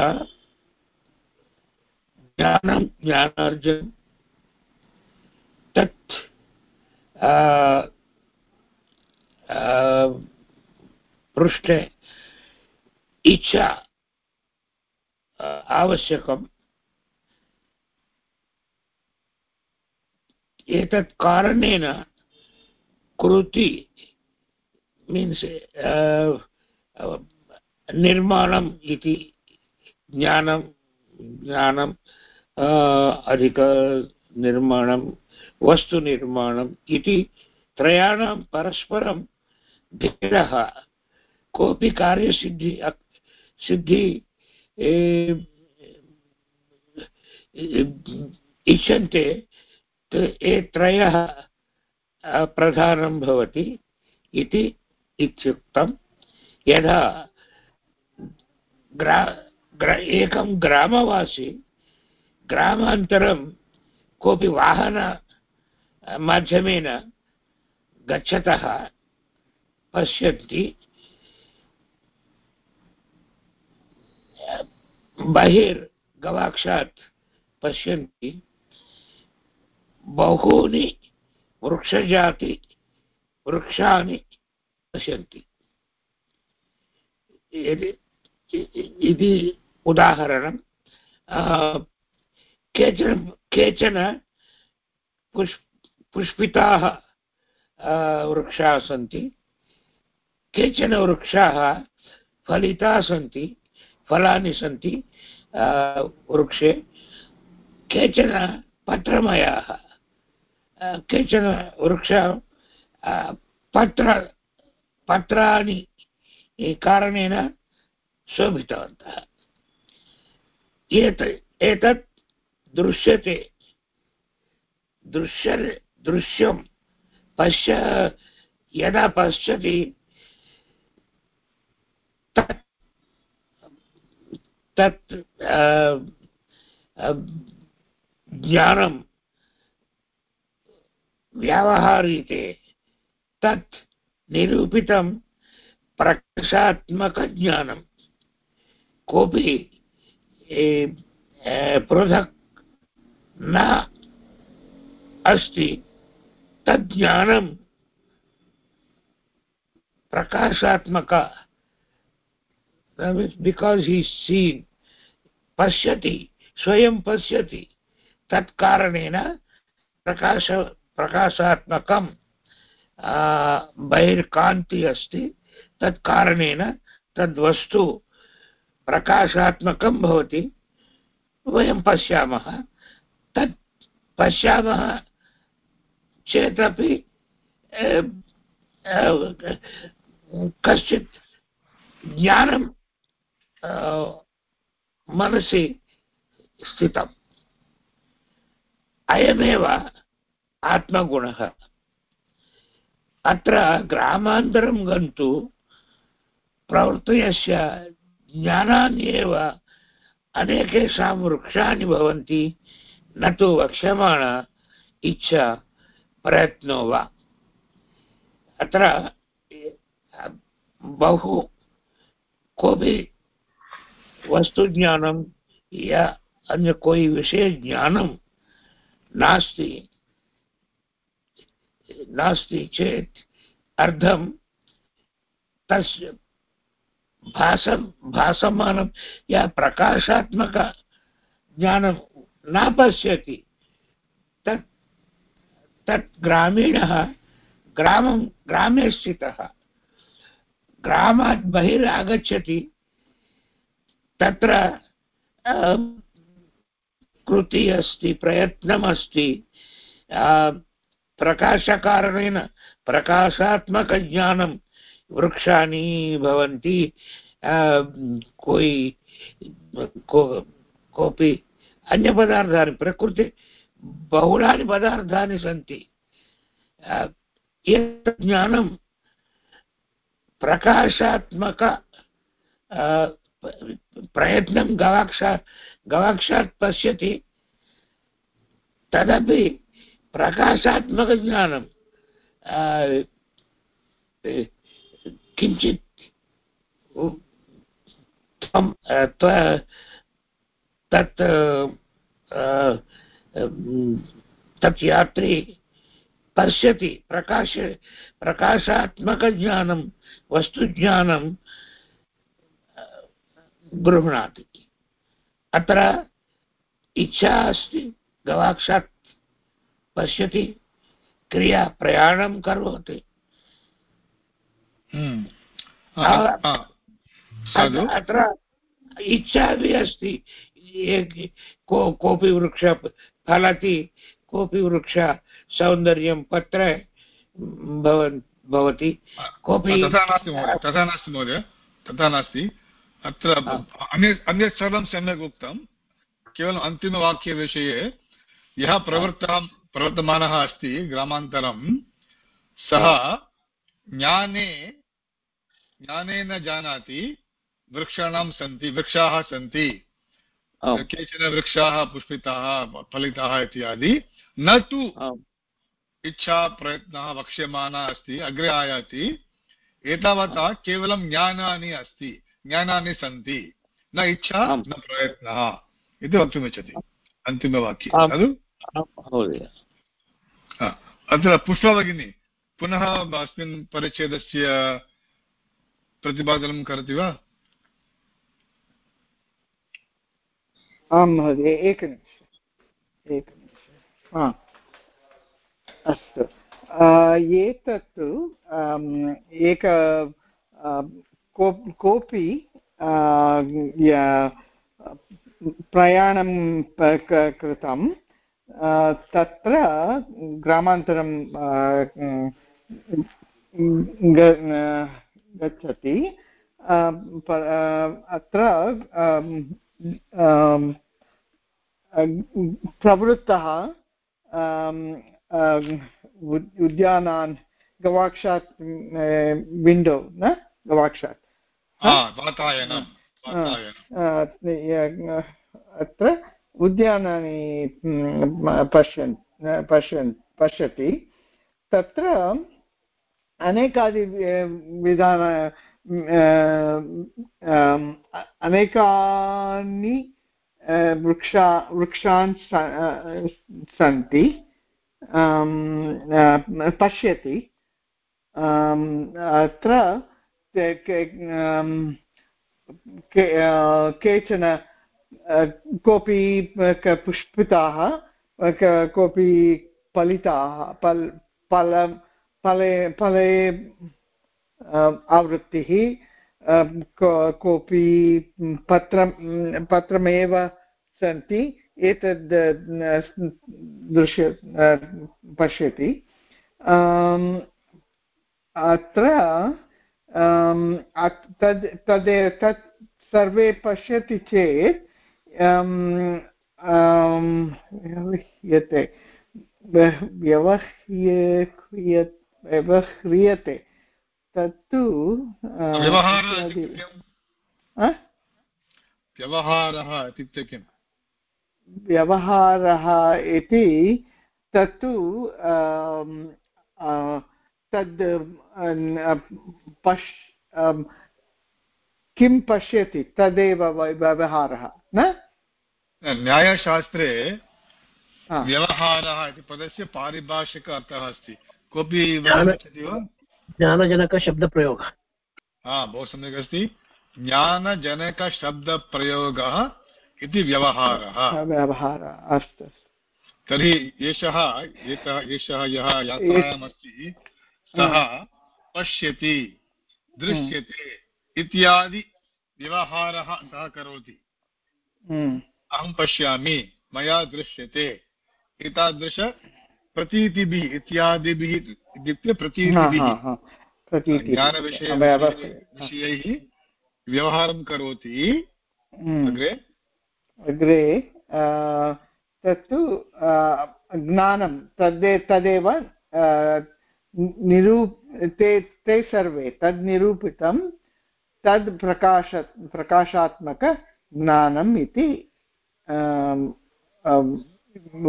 [SPEAKER 6] ज्ञानं, ज्ञानार्जनं, तत् पृष्ठे इच्छा आवश्यकम्। एतत् कारणेन कृति मीन्स् निर्माणम् इति ज्ञानं, ज्ञानम् अधिकनिर्माणं वस्तुनिर्माणम् इति त्रयाणां परस्परं भेदः कोऽपि कार्यसिद्धि सिद्धि इच्छन्ते ये त्रयः प्रधानं भवति इति इत्युक्तं यदा ग्रा, ग्र, एकं ग्रामवासी, ग्रामान्तरं कोऽपि वाहन माध्यमेन गच्छतः पश्यन्ति। बहिर्गवाक्षात् पश्यन्ति। बहूनि वृक्षजाति वृक्षाणि पश्यन्ति। इति उदाहरणं। केचन केचन पुष् पुष्पिताः वृक्षाः सन्ति। केचन वृक्षाः फलिताः सन्ति, फलानि सन्ति वृक्षे। केचन पत्रमयाः केचन वृक्ष पत्र, पत्राणि कारणेन शोभितवन्तः। एत, एतत् दृश्यते, दृश्य, दृश्यं पश्य, यदा पश्यति तत् ज्ञानं व्यावहारिते तत् निरूपितं प्रकाशात्मकज्ञानं। कोऽपि पृथक् न अस्ति तज्ज्ञानं प्रकाशात्मक बिकास् ही सीन् पश्यति स्वयं पश्यति तत्कारणेन प्रकाश प्रकाशात्मकं बहिर्कान्ति अस्ति तत्कारणेन तद्वस्तु प्रकाशात्मकं भवति वयं पश्यामः तत् पश्यामः चेदपि कश्चित् ज्ञानं मनसि स्थितम् अयमेव आत्मगुणः अत्र ग्रामान्तरं गन्तु प्रवृत्तयस्य ज्ञानानि एव अनेकेषां वृक्षाणि भवन्ति न तु वक्ष्यमाण इच्छा प्रयत्नो वा अत्र बहु कोऽपि वस्तुज्ञानं या अन्य कोई विषयज्ञानं नास्ति नास्ति चेत् अर्धं तस्य भास, भासमानं या प्रकाशात्मक ज्ञानं न पश्यति। तत् ग्रामं, ग्रामे स्थितः। ग्रामात् बहिरागच्छति। तत्र कृति अस्ति प्रयत्नमस्ति। प्रकाशकारणेन, प्रकाशात्मकज्ञानं वृक्षाणि भवन्ति। कोई, को, कोऽपि अन्यपदार्थानि, प्रकृते, बहुलानि पदार्थानि सन्ति। एतत् ज्ञानं प्रकाशात्मक प्रयत्नं गवाक्षा गवाक्षात् पश्यति तदपि प्रकाशात्मकज्ञानं किञ्चित् तत् तत् यात्री पश्यति प्रकाश प्रकाशात्मकज्ञानं वस्तुज्ञानं गृह्णाति अत्र इच्छा अस्ति गवाक्षात् पश्यति क्रिया प्रयाणं करोति अत्र इच्छा अपि अस्ति को कोऽपि वृक्ष फलति कोऽपि वृक्ष सौन्दर्यं पत्र भवति कोऽपि
[SPEAKER 1] तथा नास्ति महोदय तथा नास्ति महोदय तथा नास्ति। अत्र अन्यत् अन्यत् सर्वं सम्यक् उक्तं। केवलम् अन्तिमवाक्यविषये यः प्रवृत्तः प्रवर्तमानः अस्ति ग्रामान्तरं सः ज्ञाने ज्ञानेन जानाति वृक्षाणां सन्ति वृक्षाः सन्ति। केचन वृक्षाः पुष्पिताः फलिताः इत्यादि। न तु इच्छा प्रयत्नः वक्ष्यमाणः अस्ति अग्रे आयाति। एतावता केवलं ज्ञानानि अस्ति। ज्ञानानि सन्ति। न इच्छा न प्रयत्नः। इति वक्तुमिच्छति। अन्तिमवाक्ये। खलु? अत्र पुष्पा भगिनी पुनः अस्मिन् परिच्छेदस्य प्रतिपादनं करोति वा?
[SPEAKER 7] आं महोदय एकनिमिषम्। हा। अस्तु। आ, एतत्तु एक कोऽपि प्रयाणं कृतं तत्र ग्रामान्तरं गच्छति अत्र प्रवृत्तः उद्यानान् गवाक्षात् विण्डो न? गवाक्षात्। अत्र उद्यानानि पश्यन् पश्यन् पश्यति. तत्र अनेकादि विधान अनेकानि वृक्षा वृक्षान् सन्ति पश्यति. अत्र केचन कोऽपि पुष्पिताः कोऽपि फलिताः, फल फल, फले फले आवृत्तिः कोऽपि पत्रं पत्रमेव सन्ति, एतद् दृश्य पश्यति। अत्र तद् तद् तत् सर्वे पश्यति चेत् व्यवह्रियते व्यवह्रिय व्यवह्रियते तत्तु
[SPEAKER 1] व्यवहारः इत्युक्ते किम्? व्यवहारः
[SPEAKER 7] इति तत्तु तद् पश् किं पश्यति? तदेव व्यवहारः न?
[SPEAKER 1] न्यायशास्त्रे व्यवहारः इति पदस्य पारिभाषिक अर्थः अस्ति। कोऽपि वा?
[SPEAKER 5] ज्ञानजनकशब्दप्रयोगः।
[SPEAKER 1] हा बहु सम्यक् अस्ति। ज्ञानजनकशब्दप्रयोगः इति व्यवहारः।
[SPEAKER 7] व्यवहारः अस्तु अस्तु।
[SPEAKER 1] तर्हि एषः एकः एषः यः यात्रायाम् अस्ति सः पश्यति दृश्यते इत्यादि व्यवहारः सः करोति।
[SPEAKER 7] हम्म,
[SPEAKER 1] अहं पश्यामि मया दृश्यते। एतादृश प्रतीतिभिः इत्यादिभिः इत्युक्ते प्रतीतिभिः।
[SPEAKER 7] हा, हा, प्रतीतिः।
[SPEAKER 1] ज्ञानविषय
[SPEAKER 7] व्यवहारः।
[SPEAKER 1] करोति।
[SPEAKER 7] हम्म।
[SPEAKER 1] अग्रे?
[SPEAKER 7] अग्रे तत्तु ज्ञानं तद् तदेव आ, निरूप ते ते सर्वे तद् निरूपितं तद् प्रकाश प्रकाशात्मकज्ञानम् इति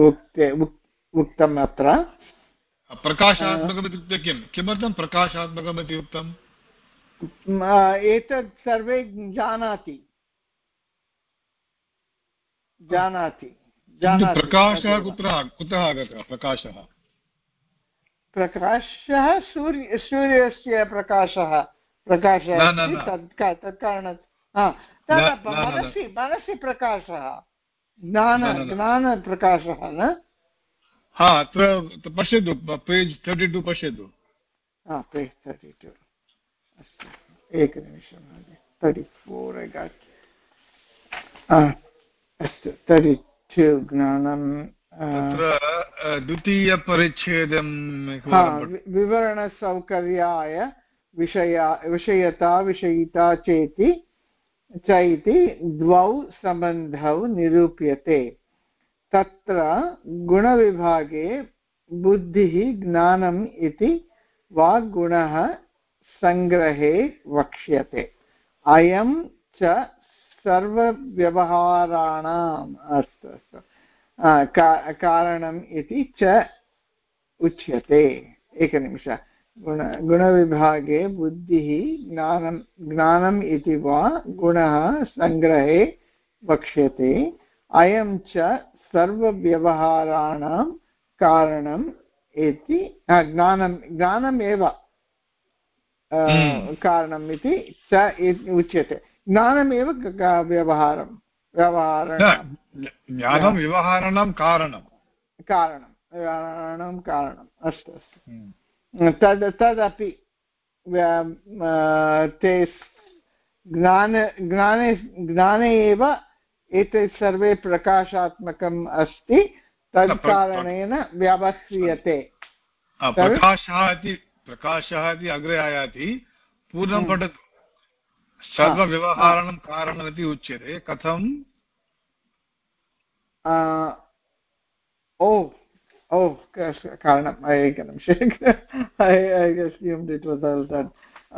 [SPEAKER 7] उक्ते उक्तम् अत्र।
[SPEAKER 1] प्रकाशात्मकम् इत्युक्ते किं? किमर्थं प्रकाशात्मकम् इति उक्तम्
[SPEAKER 7] एतत् सर्वे जानाति। जानाति। जानाति।
[SPEAKER 1] प्रकाशः कुत्र कुतः आगतः? प्रकाशः।
[SPEAKER 7] प्रकाशः सूर्य सूर्यस्य प्रकाशः। प्रकाशः
[SPEAKER 1] न, न,
[SPEAKER 7] अस्ति,
[SPEAKER 1] न।
[SPEAKER 7] तत् का- तत् कारणात्। हा, तद्
[SPEAKER 1] न, न, न, न।
[SPEAKER 7] मनसि मनसि प्रकाशः। ज्ञान। ज्ञानप्रकाशः न।
[SPEAKER 1] हा अत्र पश्यतु पेज् तर्टि टु पश्यतु।
[SPEAKER 7] हा पेज् तर्टि टु। अस्तु एकनिमिषं तर्टि फोर् ऐ गाट्। अस्तु तर्टि टु ज्ञानं आ,
[SPEAKER 1] तत्र द्वितीयपरिच्छेदं
[SPEAKER 7] विवरणसौकर्याय विषया विषयता विषयिता चेति च इति द्वौ सम्बन्धौ निरूप्यते। तत्र गुणविभागे बुद्धिः ज्ञानम् इति वाग्गुणः सङ्ग्रहे वक्ष्यते। अयं च सर्वव्यवहाराणाम् अस्तु अस्तु का- कारणम् इति च उच्यते। एकनिमिष। गुण गुणविभागे बुद्धिः ज्ञानं ज्ञानम् इति वा गुणः सङ्ग्रहे वक्ष्यते। अयं च सर्वव्यवहाराणां कारणम् इति ज्ञानं ज्ञानमेव
[SPEAKER 1] हम्म।
[SPEAKER 7] कारणम् इति च उच्यते। ज्ञानमेव क- क- व्यवहारं व्यवहारणं।
[SPEAKER 1] ज्ञानं व्यवहाराणां कारणं
[SPEAKER 7] कारणं व्यवहाराणां कारणम्। अस्तु अस्तु।
[SPEAKER 1] हम्म।
[SPEAKER 7] तद् तदपि ते ज्ञान ज्ञाने ज्ञाने एव एतत् सर्वे प्रकाशात्मकम् अस्ति। तत् कारणेन व्यवह्रियते
[SPEAKER 1] प्रकाशः इति प्रकाशः इति अग्रे आयाति। पूर्णं
[SPEAKER 7] हम्म।
[SPEAKER 1] पठतु। सर्वव्यवहाराणां कारणमिति उच्यते। कथं
[SPEAKER 7] आ, ओ ओ कारणम् एकनिमिषम्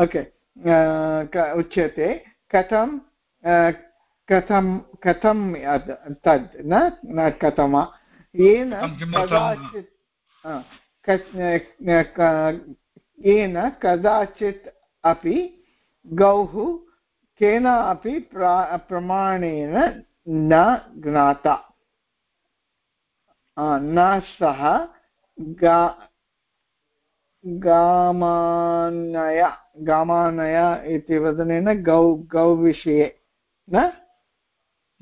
[SPEAKER 7] ओके उच्यते। कथं कथं कथं तद् न न कथम? येन
[SPEAKER 1] कथं किमर्थं?
[SPEAKER 7] कदाचित् येन कदाचित् अपि गौः केनापि प्रा प्रमाणेन न ज्ञाता। न सः गा गामानय गामानय इति वदनेन गौ गौविषये न?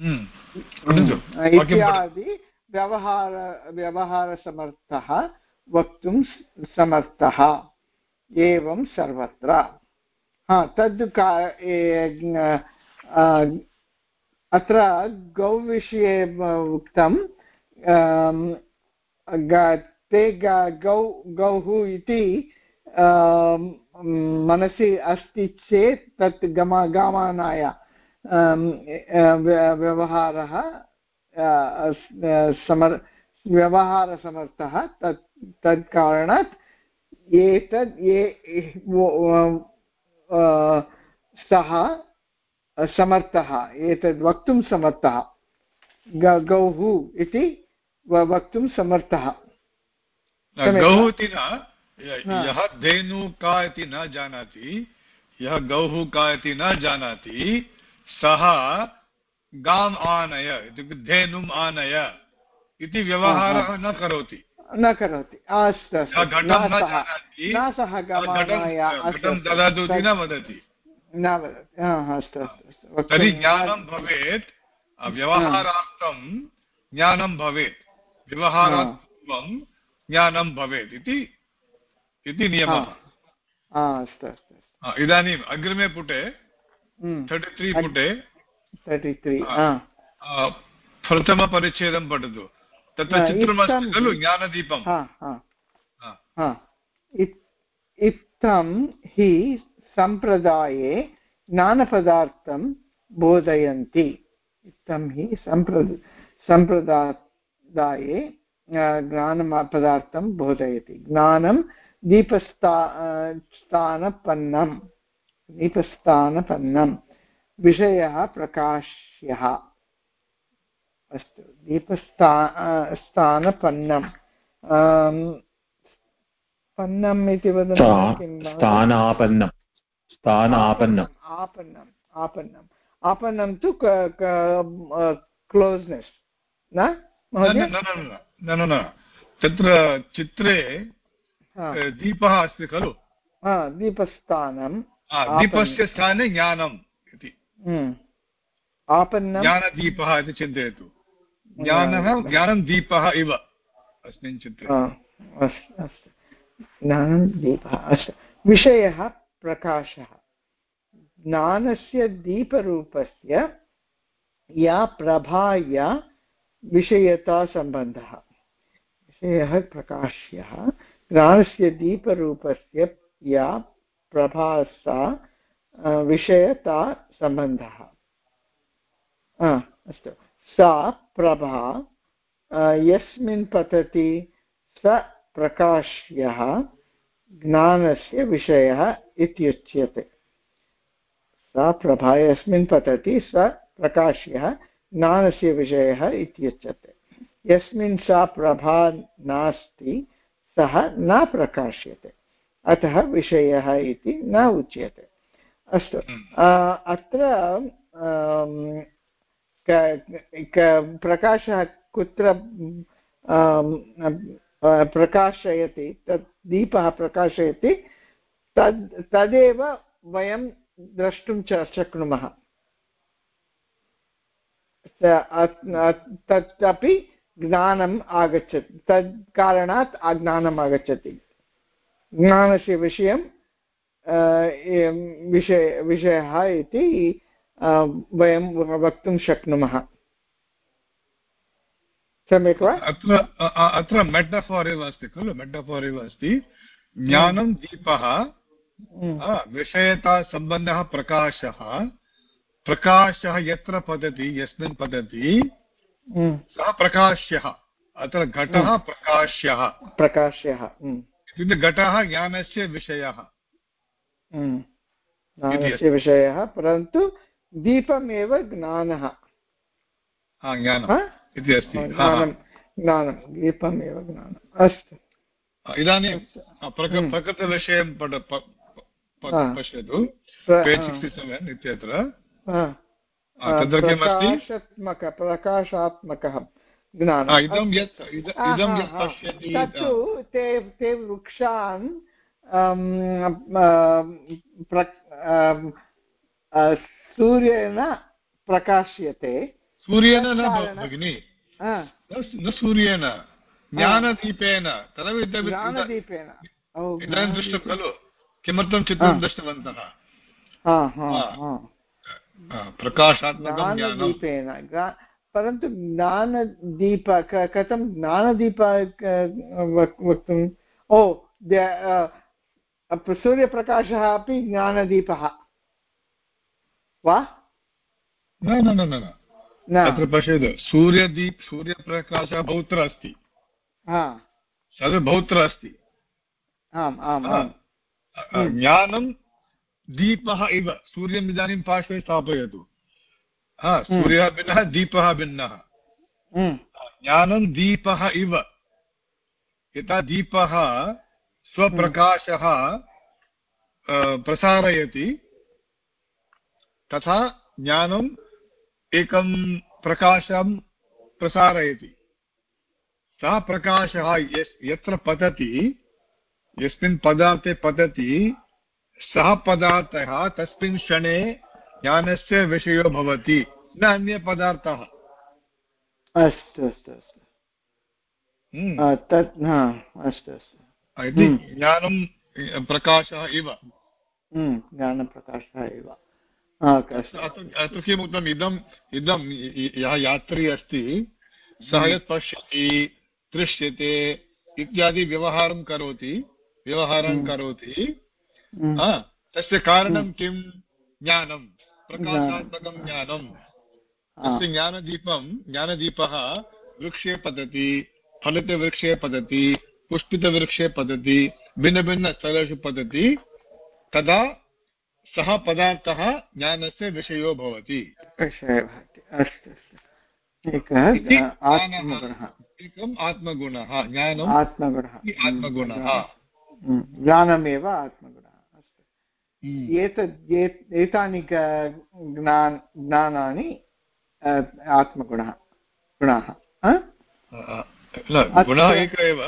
[SPEAKER 1] हम्म।
[SPEAKER 7] हम्म। इत्यादि व्यवहार व्यवहारसमर्थः वक्तुं समर्थः एवं सर्वत्र। हा, तद् अत्र गौविषये ब- उक्तं ते गौ, गौः इति मनसि अस्ति चेत् तत् गम, गामानाय व्य- व्यवहारः समर्, व्यवहारसमर्थः तत् तत् कारणात्, एतद् ये सः समर्थः एतद् वक्तुं समर्थः ग- इति वक्तुं समर्थः।
[SPEAKER 1] गौः इति न यः धेनु का इति न जानाति यः गौः का इति न जानाति सः गाम् आनय इत्युक्ते धेनुम् आनय इति व्यवहारः न करोति।
[SPEAKER 7] न करोति। अस्तु अस्तु न सः गमानाय
[SPEAKER 1] ददातु इति न वदति।
[SPEAKER 7] न वदति। अस्तु अस्तु
[SPEAKER 1] तर्हि ज्ञानं भवेत्। व्यवहारार्थं ज्ञानं भवेत्। व्यवहारात् पूर्वं ज्ञानं भवेत् इति इति नियमः।
[SPEAKER 7] अस्तु अस्तु
[SPEAKER 1] इदानीम् अग्रिमे पुटे तर्टि त्री पुटे।
[SPEAKER 7] तर्टि त्री
[SPEAKER 1] प्रथमपरिच्छेदं पठतु। तत्र चित्रमस्ति खलु ज्ञानदीपं
[SPEAKER 7] हा हा
[SPEAKER 1] हा.
[SPEAKER 7] हा इत्- इत्थं हि सम्प्रदाये ज्ञानपदार्थं बोधयन्ति इत्थं हि सम्प्र सम्प्रदाये ज्ञानपदार्थं बोधयति ज्ञानं दीपस्था स्थानपन्नं दीपस्थानपन्नं विषयः प्रकाश्यः अस्तु दीपस्था अ, स्थानपन्नं आम्, पन्नम् इति वदन्ति
[SPEAKER 3] स्था-
[SPEAKER 7] किं महोदय?
[SPEAKER 3] स्थानापन्नं स्थानापन्नम्
[SPEAKER 7] आपन्नम् आपन्नम् आपन्नं तु क्लोज्नेस् न
[SPEAKER 1] न न
[SPEAKER 7] महोदय
[SPEAKER 1] न न न न न तत्र चित्रे
[SPEAKER 7] हा,
[SPEAKER 1] अ, दीपः अस्ति खलु
[SPEAKER 7] हा, दीपस्थानं
[SPEAKER 1] हा,
[SPEAKER 7] आपन्नं।
[SPEAKER 1] दीपस्य स्थाने ज्ञानम् इति
[SPEAKER 7] हम्म। आपन्नं
[SPEAKER 1] ज्ञानदीपः इति चिन्तयतु ज्ञानः ज्ञानं दीपः इव। अस्मिन् चित्रे
[SPEAKER 7] अस्तु अस्तु ज्ञानं दीपः अस्तु। विषयः प्रकाशः। ज्ञानस्य दीपरूपस्य या प्रभाया विषयतासम्बन्धः विषयः प्रकाश्यः। ज्ञानस्य दीपरूपस्य या प्रभा सा विषयता सम्बन्धः। आ, अस्तु। सा प्रभा यस्मिन् पतति स प्रकाश्यः ज्ञानस्य विषयः इत्युच्यते। सा प्रभा यस्मिन् पतति स प्रकाश्यः ज्ञानस्य विषयः इत्युच्यते। यस्मिन् सा प्रभा नास्ति सः न प्रकाश्यते अतः विषयः इति न उच्यते। अस्तु अत्र प्रकाशः कुत्र प्रकाशयति, तत् दीपः प्रकाशयति, तद्, तदेव वयं द्रष्टुं च शक्नुमः। तत् अपि ज्ञानम् आगच्छति तत् कारणात् अज्ञानम् आगच्छति। ज्ञानस्य विषयं विषय, विषयः इति वयं वक्तुं शक्नुमः सम्यक् वा
[SPEAKER 1] अत्र अत्र मेटफोर् एव अस्ति खलु मेटफोर् एव अस्ति ज्ञानं दीपः विषयतासम्बन्धः प्रकाशः प्रकाशः यत्र पतति यस्मिन् पतति सः प्रकाश्यः अत्र घटः प्रकाश्यः
[SPEAKER 7] प्रकाश्यः
[SPEAKER 1] इत्युक्ते घटः ज्ञानस्य विषयः
[SPEAKER 7] ज्ञानस्य विषयः परन्तु दीपमेव ज्ञानः।
[SPEAKER 1] इति अस्ति।
[SPEAKER 7] ज्ञानं दीपमेव ज्ञानम् अस्तु।
[SPEAKER 1] इदानीं प्रकृतविषयं पश्यतु। पेज् सिक्स्टि सेवेन् इत्यत्र। तत्र
[SPEAKER 7] प्रकाशात्मक प्रकाशात्मकः
[SPEAKER 1] इदं यत् इदं यत् पश्यति
[SPEAKER 7] तत्तु ते ते वृक्षान् सूर्येण प्रकाश्यते।
[SPEAKER 1] सूर्येण न भगिनि। न सूर्येण ज्ञानदीपेन
[SPEAKER 7] ज्ञानदीपेन।
[SPEAKER 1] इदानीं दृष्टं खलु किमर्थं चित्रं दृष्टवन्तः? प्रकाशात्मकं
[SPEAKER 7] ज्ञानदीपेन परन्तु ज्ञानदीप कथं ज्ञानदीप वक्तुम्? ओ सूर्यप्रकाशः अपि ज्ञानदीपः। वा
[SPEAKER 1] न न न न अत्र पश्यतु सूर्यदीप सूर्यप्रकाशः बहुत्र अस्ति तद् बहुत्र अस्ति
[SPEAKER 7] आम् आम् आम्
[SPEAKER 1] ज्ञानं दीपः इव सूर्यम् इदानीं पार्श्वे स्थापयतु सूर्यः भिन्नः दीपः भिन्नः ज्ञानं दीपः इव यथा दीपः स्वप्रकाशः प्रसारयति तथा ज्ञानम् एकं प्रकाशं प्रसारयति। सः प्रकाशः यत्र पतति यस्मिन् पदार्थे पतति सः पदार्थः तस्मिन् क्षणे ज्ञानस्य विषयो भवति न अन्यपदार्थः।
[SPEAKER 7] अस्तु अस्तु अस्तु। तत् अस्तु अस्तु।
[SPEAKER 1] इति ज्ञानं प्रकाशः इव।
[SPEAKER 7] ज्ञानप्रकाशः एव
[SPEAKER 1] अत्र किम् उक्तम् इदम् इदं यः यात्री अस्ति सः यत् पश्यति दृश्यते इत्यादि व्यवहारं करोति व्यवहारं करोति तस्य कारणं किं? ज्ञानं प्रकाशात्मकं ज्ञानं। तस्य ज्ञानदीपं ज्ञानदीपः वृक्षे पतति फलितवृक्षे पतति पुष्पितवृक्षे पतति भिन्नभिन्नस्थलेषु पतति तदा सः पदार्थः ज्ञानस्य विषयो भवति।
[SPEAKER 7] अस्तु एकः आत्मगुणः।
[SPEAKER 1] एकम् आत्मगुणः ज्ञानम्
[SPEAKER 7] आत्मगुणः।
[SPEAKER 1] आत्मगुणः।
[SPEAKER 7] ज्ञानमेव आत्मगुणः। अस्तु। एतद् एतानि ज्ञान ज्ञानानि आत्मगुणः। गुणाः।
[SPEAKER 1] गुणः एक एव।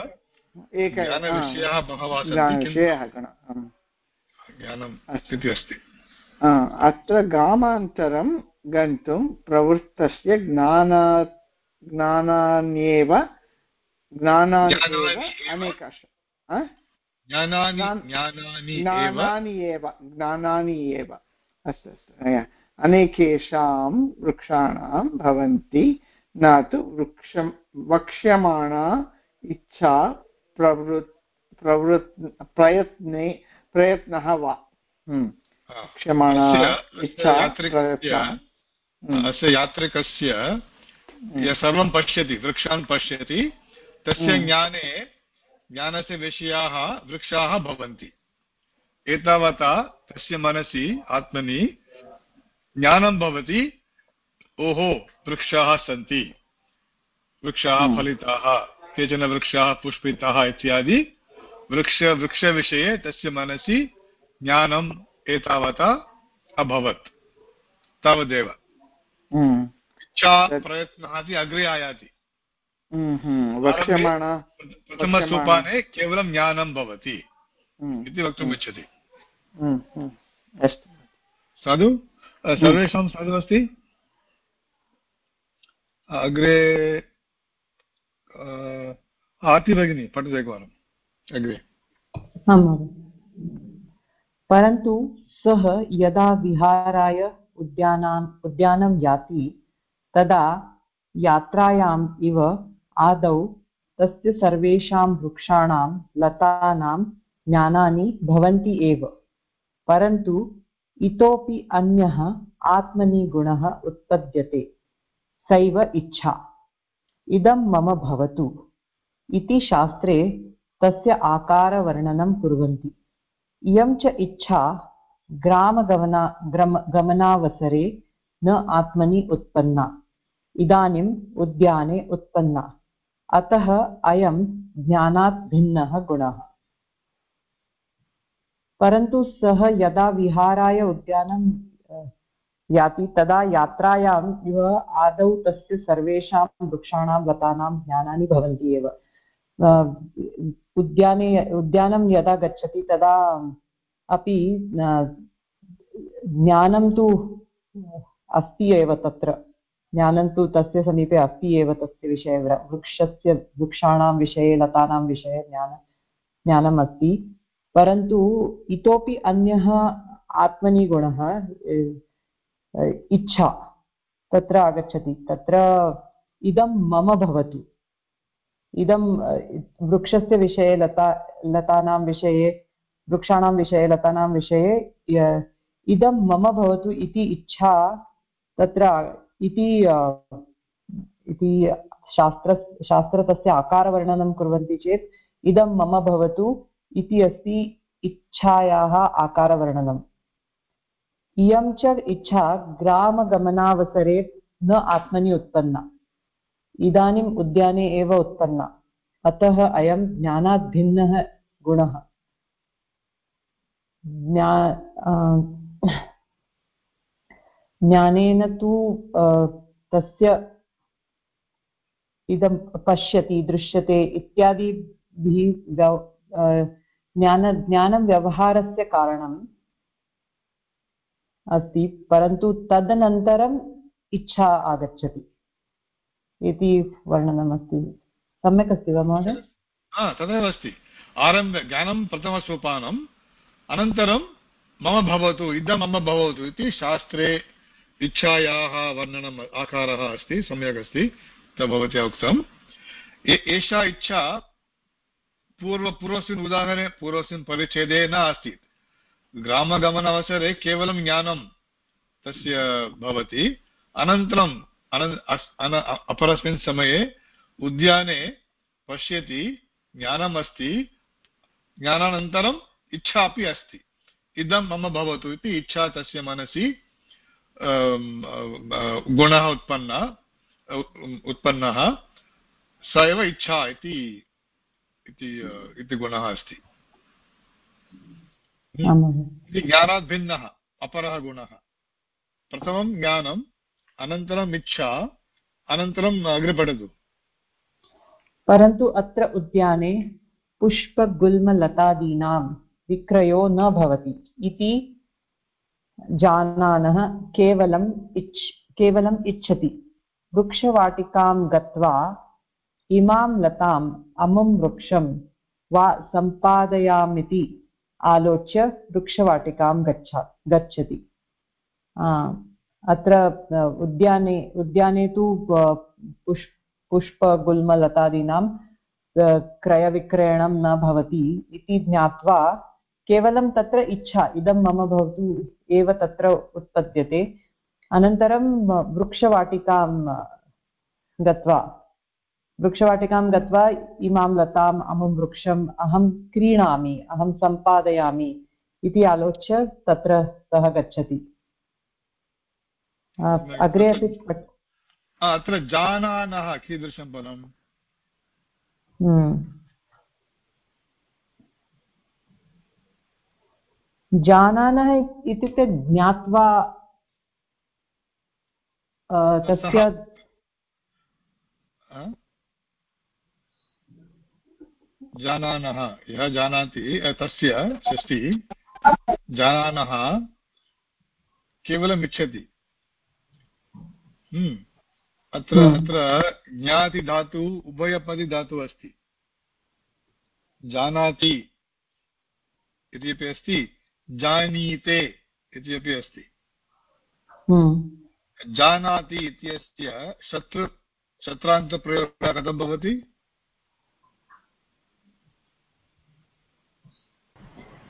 [SPEAKER 7] एक
[SPEAKER 1] विषयाः बहवः
[SPEAKER 7] विषयः गुणः।
[SPEAKER 1] ज्ञानम् इति अस्ति।
[SPEAKER 7] अत्र ग्रामान्तरं गन्तुं प्रवृत्तस्य ज्ञाना ज्ञानान्येव ज्ञानान्येव अनेकाश ज्ञानानि एव ज्ञानानि एव। अस्तु अस्तु। अनेकेषां वृक्षाणां भवन्ति न तु वृक्षं वक्ष्यमाणा इच्छा प्रवृत् प्रवृत् प्रयत्ने प्रयत्नः वा। क्षमाणा इच्छा
[SPEAKER 1] अस्य यात्रिकस्य यः सर्वं पश्यति वृक्षान् पश्यति तस्य ज्ञाने ज्ञानस्य विषयाः वृक्षाः भवन्ति। एतावता तस्य मनसि आत्मनि ज्ञानं भवति ओहो वृक्षाः सन्ति। वृक्षाः
[SPEAKER 7] हम्म।
[SPEAKER 1] फलिताः केचन वृक्षाः पुष्पिताः इत्यादि। वृक्ष वृक्षविषये तस्य मनसि ज्ञानम् एतावता अभवत्। तावदेव।
[SPEAKER 7] हम्म,
[SPEAKER 1] इच्छा प्रयत्नः अपि अग्रे आयाति।
[SPEAKER 7] हम्म, हम्म,
[SPEAKER 1] प्रथमसोपाने केवलं ज्ञानं भवति इति वक्तुम् इच्छति।
[SPEAKER 7] अस्तु।
[SPEAKER 1] साधु सर्वेषां साधु अस्ति अग्रे आति भगिनी पठतु एकवारम्।
[SPEAKER 2] आं महोदय परन्तु सः यदा विहाराय उद्यानाम् उद्यानं याति, तदा यात्रायाम् इव आदौ तस्य सर्वेषां वृक्षाणां, लतानां ज्ञानानि भवन्ति एव। परन्तु इतोपि अन्यः आत्मनि गुणः उत्पद्यते, सैव इच्छा। इदं मम भवतु। इति शास्त्रे तस्य आकारवर्णनं कुर्वन्ति। इयं च इच्छा ग्रामगमना ग्रम, गमनावसरे न आत्मनि उत्पन्ना। इदानीम् उद्याने उत्पन्ना। अतः अयं ज्ञानात् भिन्नः गुणः। परन्तु सः यदा विहाराय उद्यानं याति, तदा यात्रायाम् इव आदौ तस्य सर्वेषां वृक्षाणां, लतानां ज्ञानानि भवन्ति एव। उद्याने, उद्यानं यदा गच्छति तदा अपि ज्ञानं तु अस्ति एव तत्र। ज्ञानं तु तस्य समीपे अस्ति एव तस्य विषये वृक्षस्य, वृक्षाणां विषये, लतानां विषये ज्ञान, ज्ञानम् अस्ति। परन्तु इतोपि अन्यः आत्मनि गुणः इच्छा तत्र आगच्छति। तत्र इदं मम भवतु। इदं वृक्षस्य विषये, लता, लतानां विषये, वृक्षाणां विषये, लतानां विषये इदं मम भवतु इति इच्छा, तत्र इति इति शास्त्र शास्त्र तस्य आकारवर्णनं कुर्वन्ति चेत्, इदं मम भवतु इति अस्ति इच्छायाः आकारवर्णनम्। इयं च इच्छा ग्रामगमनावसरे न आत्मनि उत्पन्ना। इदानीम् उद्याने एव उत्पन्ना। अतः अयं ज्ञानात् भिन्नः गुणः। ज्ञा ज्ञानेन तु तस्य इदं पश्यति, दृश्यते इत्यादिभिः ज्ञान, ज्ञानं व्यवहारस्य कारणम् अस्ति, परन्तु तदनन्तरम् इच्छा आगच्छति। इति वर्णनमस्ति। सम्यक् अस्ति वा महोदय?
[SPEAKER 1] हा, तदेव अस्ति। आरम्भे, ज्ञानं प्रथमसोपानम्, अनन्तरं मम भवतु, इदं मम भवतु इति शास्त्रे इच्छायाः वर्णनम् आकारः अस्ति, सम्यक् अस्ति। तद् भवत्या उक्तम्। ए- एषा इच्छा पूर्व, पूर्वस्मिन् उदाहरणे, पूर्वस्मिन् परिच्छेदे न आसीत् ग्रामगमनावसरे केवलं ज्ञानं तस्य भवति। अनन्तरम् अन अपरस्मिन् समये उद्याने पश्यति ज्ञानम् अस्ति ज्ञानानन्तरम् इच्छा अपि अस्ति। इदं मम भवतु इति इच्छा तस्य मनसि गुणः उत्पन्न उत्पन्नः स एव इच्छा इति इति गुणः अस्ति। ज्ञानात् भिन्नः अपरः गुणः। प्रथमं ज्ञानम् अनन्तरम् इच्छा अनन्तरम् अग्रे पठतु
[SPEAKER 2] परन्तु अत्र उद्याने पुष्पगुल्मलतादीनां विक्रयो न भवति इति जानानः केवलम् इच्छ, केवलम् इच्छति। वृक्षवाटिकां गत्वा इमां लताम् अमुं वृक्षं वा सम्पादयामिति आलोच्य वृक्षवाटिकां गच्छ, गच्छति। अत्र उद्याने उद्याने तु पुष् पुष्पगुल्मलतादीनां क्रयविक्रयणं न भवति इति ज्ञात्वा केवलं तत्र इच्छा, इदं मम भवतु, एव तत्र उत्पद्यते। अनन्तरं वृक्षवाटिकां गत्वा वृक्षवाटिकां गत्वा इमां लताम्, अमुं वृक्षम्, अहं क्रीणामि, अहं सम्पादयामि इति आलोच्य तत्र सः गच्छति। अग्रे अपि पठ-
[SPEAKER 1] आ, अत्र जानानः कीदृशं पदम्
[SPEAKER 2] हम्म। जानानः इत्युक्ते ज्ञात्वा तस्य
[SPEAKER 1] जानानः यः जानाति तस्य षष्टिः जानानः केवलम् इच्छति। अत्र
[SPEAKER 2] हम्म।
[SPEAKER 1] अत्र ज्ञाति धातु उभयपदि धातुः अस्ति। जानाति इति अपि अस्ति जानीते इति अपि अस्ति।
[SPEAKER 2] हम्म।
[SPEAKER 1] जानाति इत्यस्य शत्रु शत्रान्तप्रयोगः कथं भवति?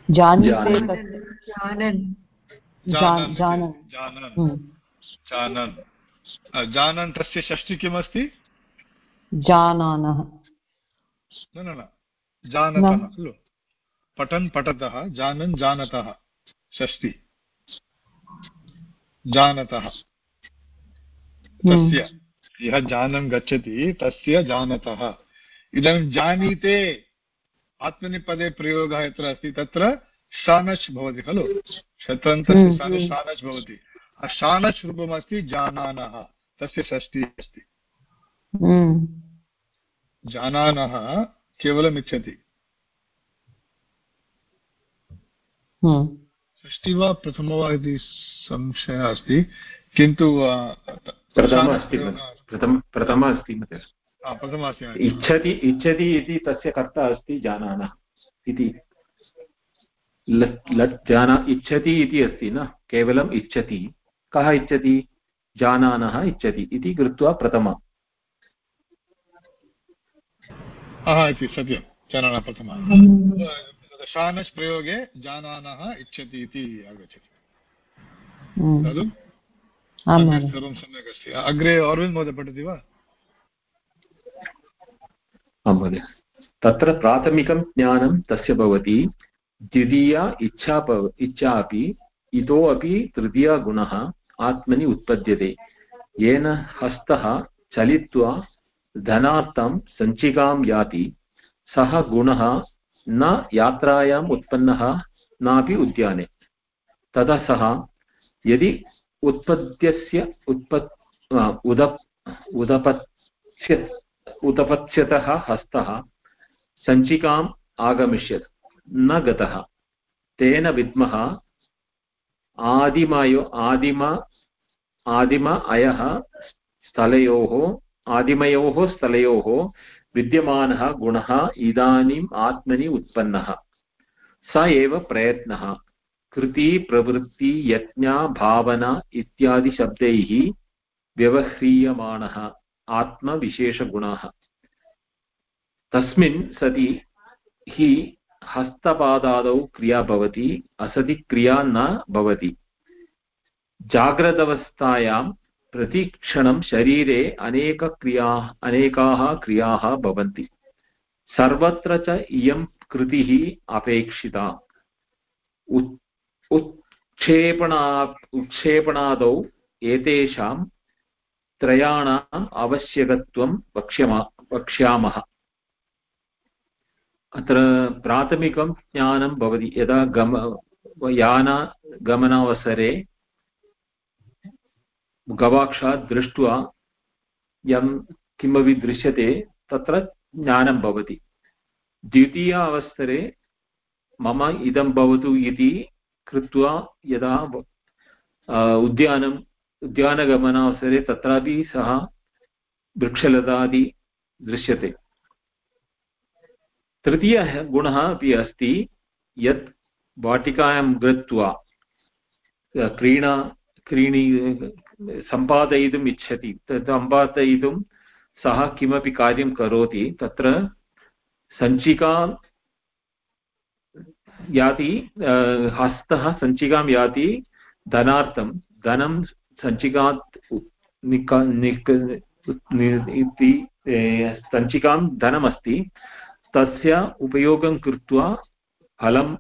[SPEAKER 2] जानीते
[SPEAKER 3] जानन्।
[SPEAKER 4] जानन्।
[SPEAKER 2] जान-
[SPEAKER 1] जानन्
[SPEAKER 2] जानन्
[SPEAKER 1] इति- जानन्
[SPEAKER 2] हम्म।
[SPEAKER 1] जानन् अ, जानन् तस्य षष्टि किमस्ति?
[SPEAKER 2] जानानः।
[SPEAKER 1] न न न। जानतः खलु। पठन् पठतः जानन् जानतः। षष्टि। जानतः।
[SPEAKER 2] हम्म।
[SPEAKER 1] तस्य। यः जानन् गच्छति तस्य जानतः। इदानीं जानीते। आत्मनिपदे प्रयोगः यत्र अस्ति तत्र शानच् भवति खलु। शतन्तस्य
[SPEAKER 2] हम्म, हम्म।
[SPEAKER 1] शानच् भवति। शानच् रूपमस्ति जानानः तस्य षष्टिः अस्ति।
[SPEAKER 2] हम्म।
[SPEAKER 1] जानानः केवलम् इच्छति
[SPEAKER 2] हम्म।
[SPEAKER 1] षष्टि वा प्रथमो वा इति संशयः अस्ति किन्तु
[SPEAKER 3] प्रथम अस्ति इच्छति इच्छति इति तस्य कर्ता अस्ति जानानः इति। लट् लट् जाना इच्छति इति अस्ति न? केवलम् इच्छति। कः इच्छति? जानानः इच्छति इति कृत्वा प्रथम।
[SPEAKER 1] इति सत्यं जानानः प्रथमः। शानच् प्रयोगे जानानः इच्छति इति आगच्छति।
[SPEAKER 2] हम्म।
[SPEAKER 1] खलु सर्वं सम्यक् अस्ति। अग्रे अरविन्द् महोदय पठति वा?
[SPEAKER 3] आं महोदय। तत्र प्राथमिकं ज्ञानं तस्य भवति द्वितीया इच्छा इच्छा अपि इतोपि तृतीयगुणः आत्मनि उत्पद्यते। येन हस्तः चलित्वा धनार्थं सञ्चिकां याति, सः गुणः न यात्रायाम् उत्पन्नः नापि उद्याने। ततः सः यदि उत्पद्यस्य उत्पत् उदप् उदपत्स्य उदपत्स्यतः हस्तः सञ्चिकाम् आगमिष्यत्, न गतः। तेन विद्मः आदिमयो आदिम आदिम अयः स्थलयोः, आदिमयोः स्थलयोः विद्यमानः गुणः इदानीम् आत्मनि उत्पन्नः। स एव प्रयत्नः। कृति, प्रवृत्ति, यज्ञा, भावना इत्यादिशब्दैः व्यवह्रियमाणः आत्मविशेषगुणः। तस्मिन् सति हि हस्तपादादौ क्रिया भवति, असति क्रिया न भवति। जाग्रदवस्थायां प्रतिक्षणं शरीरे अनेकक्रिया अनेकाः क्रियाः भवन्ति। सर्वत्र च इयं कृतिः अपेक्षिता। उत् उत्क्षेपणा उत्क्षेपणादौ एतेषां त्रयाणाम् आवश्यकत्वं वक्ष्यमा, वक्ष्यामः। अत्र प्राथमिकं ज्ञानं भवति। यदा गम, यान, गमनावसरे गवाक्षात् दृष्ट्वा यं किमपि दृश्यते, तत्र ज्ञानं भवति। द्वितीय अवसरे मम इदं भवतु इति कृत्वा यदा उद्यानम् उद्यानगमनावसरे तत्रापि सः वृक्षलतादि दृश्यते। तृतीयः गुणः अपि अस्ति, यत् वाटिकायां गत्वा क्रीणा क्रीणी सम्पादयितुम् इच्छति। सम्पादयितुं सः किमपि कार्यं करोति, तत्र सञ्चिका याति हस्तः, सञ्चिकां याति धनार्थं। धनं सञ्चिकात् इति सञ्चिकां धनमस्ति। तस्य उपयोगं कृत्वा फलं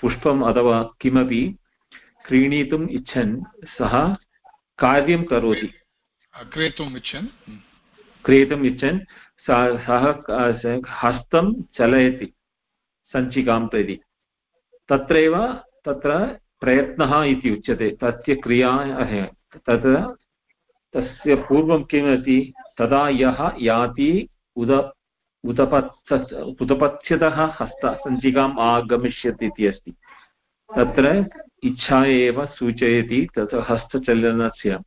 [SPEAKER 3] पुष्पम् अथवा किमपि क्रीणीतुम् इच्छन् सः कार्यं करोति।
[SPEAKER 1] क्रेतुम् इच्छन्।
[SPEAKER 3] क्रेतुम् इच्छन् सः हस्तं चलयति सञ्चिकां प्रति। तत्रैव तत्र प्रयत्नः इति उच्यते तस्य क्रिया तत्र तस्य पूर्वं किमस्ति तदा यः याति उद उदपत्स उदपत्स्यतः हस्तसञ्चिकाम् आगमिष्यति इति अस्ति। तत्र इच्छा एव सूचयति तत्र हस्तचलनस्य।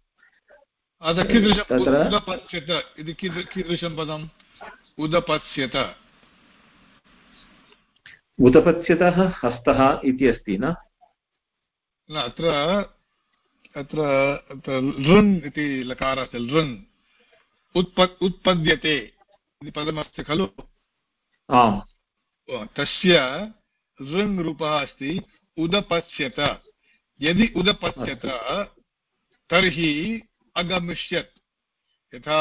[SPEAKER 1] तत्र उदपत्स्यत? इति कीदृशं पदम्? उदपत्स्यत।
[SPEAKER 3] उदपत्स्यतः हस्तः इति अस्ति न?
[SPEAKER 1] अत्र अत्र लृन् इति लकारः अस्ति लृन् उत्पत् उत्पद्यते इति पदमस्ति खलु?
[SPEAKER 3] आम्।
[SPEAKER 1] तस्य लृङ् रूपः अस्ति उदपत्स्यत यदि उदपत्स्यत तर्हि अगमिष्यत्। यथा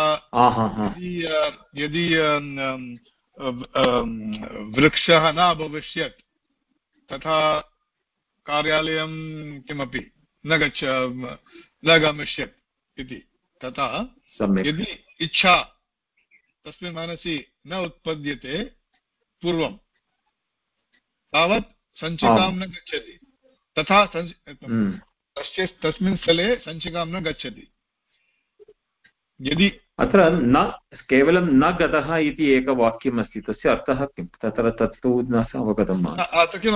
[SPEAKER 1] यदि वृक्षः न अभविष्यत् तथा कार्यालयं किमपि न गच्छ न गमिष्यत् इति तथा यदि इच्छा तस्मिन् मनसि न उत्पद्यते पूर्वं। तावत् सञ्चिकां न गच्छति। तथा तस्य तस्मिन् स्थले सञ्चिकां न गच्छति। यदि
[SPEAKER 3] अत्र न केवलं न गतः इति एकवाक्यम् अस्ति तस्य अर्थः किं? तत्र तत्तु न अवगतं
[SPEAKER 1] किं